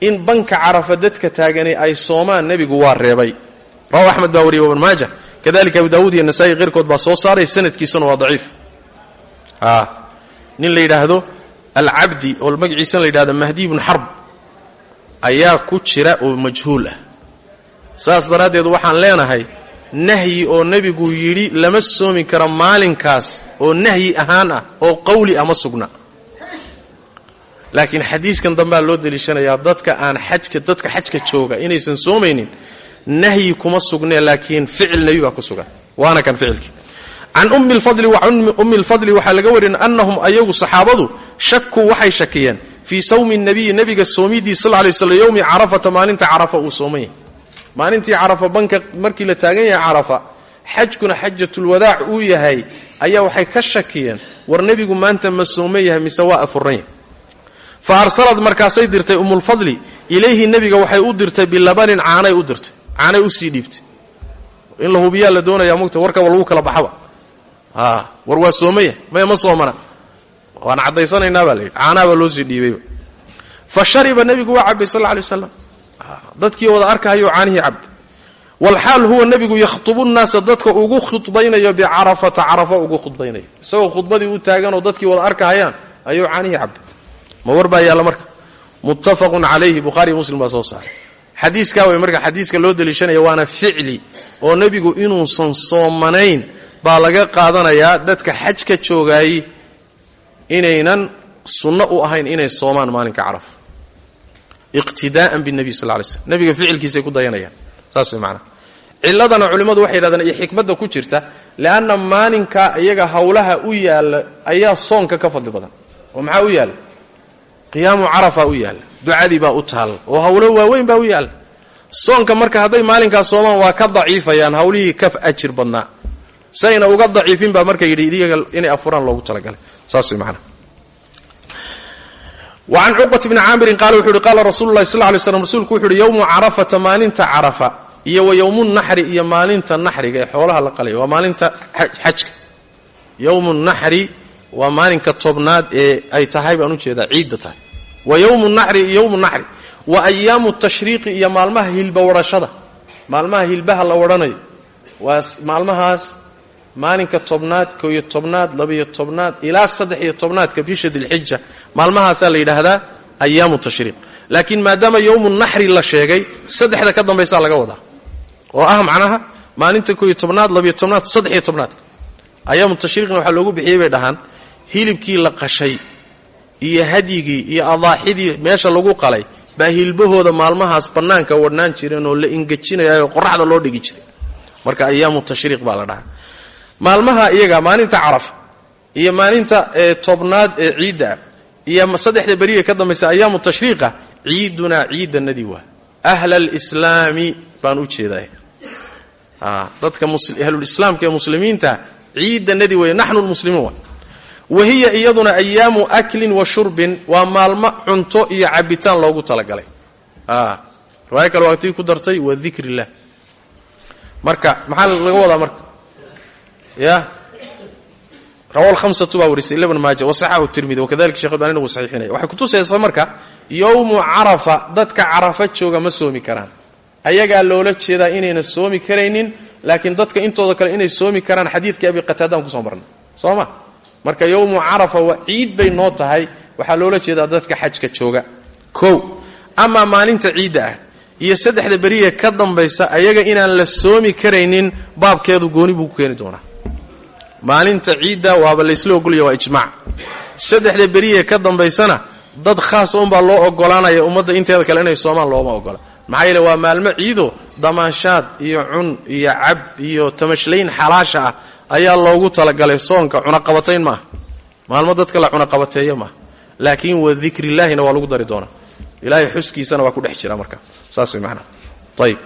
In banka carafa dadka taagani ay soomaan nebigu waa reebay. Rawa axmed baa ibn maaja. Kadalika abu daawuud iyo nasaai keyrkood baa soo saaray sanadkiisuna waa daciif. Nin la alcabdi oo magaciisana la yidhahdo mahdi ibnu xarb ayaa ku jira oo majhuul ah. Saas daraaddeed waxaan leenahay nahyi oo nebigu yidhi lama soomi karo maalinkaas oo nahyi ahaan ah oo qowli ah ma sugna. Laakiin xadiiskan dambea loo deliishanayaa dadka aan xajka dadka xajka jooga inaysan soomaynin nahyi kuma sugnee laakiin ficil nebi baa ku sugan waana kan ficilkii. Can ummi lfadli wa ummi lfadli waxaa laga warin annahum ayagu saxaabadu shakuu waxay shakiyeen. Fii sawmi nabiyi nebiga soomidii sal lay slam yowmi carafata maalinta carafa uu sooman yahay banka markii la taagan yahay carafa xajkuna xajatulwadaac uu yahay ayaa waxay ka shakiyeen war nebigu maanta ma sooman yahay mise waa fa arsalad markaasay dirtay ummulfadli ilayhi nebiga waxay u dirtay bilabanin caanay u dirtay caanay u sii dhiibtay. In la hubiyaa la doonayaa mugta warkaba lagu kala baxaba. War waa sooma yahay maya ma soomana waan caddaysanaynaa baa la yidhi. Caanahabaa loo sii dhiibayba fa shariba nebigu waa cabay sal alay waslam dadkii wada arkahayou caanihii cabay. Walxaal huwa nebigu yakhtubu nnaasa dadka ugu khudbaynayo bicarafata carafa ugu khudbaynayo. Isagoo khudbadii u taaganoo dadkii wada arkahayaan ayuu caanihii cabay. Ma war baa yaalla marka. Muttafaqun calayhi bukhaariy muslim baa soo saaray xadiiskaa way marka xadiiska loo deliishanaya waana ficli oo nebigu inuusan soomanayn baa laga qaadanayaa dadka xajka joogaayey inaynan sunno u ahayn inay soomaan maalinka carafa iqtidaa'an binabiy sal lay slm nebiga ficilkiisay ku dayanayaan. Saas way macanaha cilladana culimmadu waxay yidhahdeen iyo xikmadda ku jirta leanna maalinka iyaga howlaha u yaalla ayaa soonka ka fadli badan. Oo maxaa u yaalla qiyaamu carafa u yaalla ducadii baa u taalla oo howlo waaweyn baa u yaalla soonka marka hadday maalinkaas soomaan waa ka daciifayaan hawlihii ka ajir badnaa. Sayna uga daciifin baa marka yidhi iyaga inay afuraan loogu talagalay wacan cuqbat bni caamirin qaala wuxuu uhi qaala rasulu lahi sal lay slam rasuulku wuxu uhi yowmu carafata maalinta carafa iyo wa yowmu naxri iyo maalinta naxriga xoolaha la qalaya waa maalinta xajka. Yowmu naxri waa maalinka tobnaad ee ay tahay baan u jeedaa ciidda tahay. Wa yowmu naxri iyo yowmu wa ayaamu tashriiqi iyo maalmaha hilba wadhashada maalmaha hilbaha la wadhanayo waa maalmahaas maalinka tobnaad ko iyo tobnaad labaiyo tobnaad ilaa saddex iyo tobnaadka bisha dilxija maalmahaasaa la yidhaahdaa ayaamu tashriiq. Laakiin maadaama yowmu naxri la sheegay saddexda ka dambaysaa laga wadaa. Oo ah macnaha maalinta ko iyo tobnaad labaiyo tobnaad saddex iyo tobnaadka. Ayaamu tashriiqna waxaa loogu bixiyey bay dhahaan hilibkii la qashay iyo hadyigii iyo adaaxidii meesha lagu qalay baa hilbahooda maalmahaas bannaanka wadhnaan jireen oo la ingejinayayo qoraxda loo dhigi jiray. Marka ayaamu tashriiq baa la dhahaa maalmaha iyaga maalinta carafa iyo maalinta tobnaad ee ciidda iyo saddexda beriga ka dambaysa ayaamu tashriiqa ciidunaa ciidanadii waa. Ahla alislaami baan u jeedaa dadka ahlulislaamka ee muslimiinta ciidanadii wey naxnu lmuslimiin wa hiya iyaduna ayaamu aklin wa shurbin waa maalmo cunto iyo cabitaan loogu talagalay. Riwaayo kale waa tii ku dartay wa dikr illah marka maxaa laga wadaa marka ya. Rawa lhamsatu baa warisay ibn maaja wasaxahu tirmidi wakadalika shekh albanina wuu saxiixinaya waxay kutusaysaa marka yowmu carafa dadka carafa jooga ma soomi karaan. Ayagaa loola jeedaa inayna soomi karaynin laakiin dadka intooda kale inay soomi karaan xadiidkii abi qataadaan ku soo marnay. Soo ma? Marka yowmu carafa waa ciid bay noo tahay waxaa loola jeedaa dadka xajka jooga. Kow amaa maalinta ciidda ah iyo saddexda beriya ka dambaysa ayaga inaan la soomi karaynin baabkeedu gooni buu ku doonaa maalinta ciidda waaba laysla ogolaya waa ijmaac. Saddexda beriya ka dambaysana dad khaasa unbaa loo ogolaanaya ummadda inteeda kale inay soomaan looma ogola maxaa yeele waa maalmo ciido damaanshaad iyo cun iyo cab iyo tamashlayn xalaasha ah ayaa loogu talagalay soonka cunaqabatayn maaha. Maalmo dadka la cunaqabateeya maaha. Laakiin wa dikrillaahina waa lagu dari doonaa. Ilahay xuskiisana waa ku dhex jira marka. Saas way maanaa ayib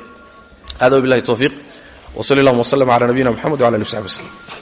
hada wabilahi towfiiq wsali allahuma wslm cala nabiyina mxamed wala ali w saxbi wslm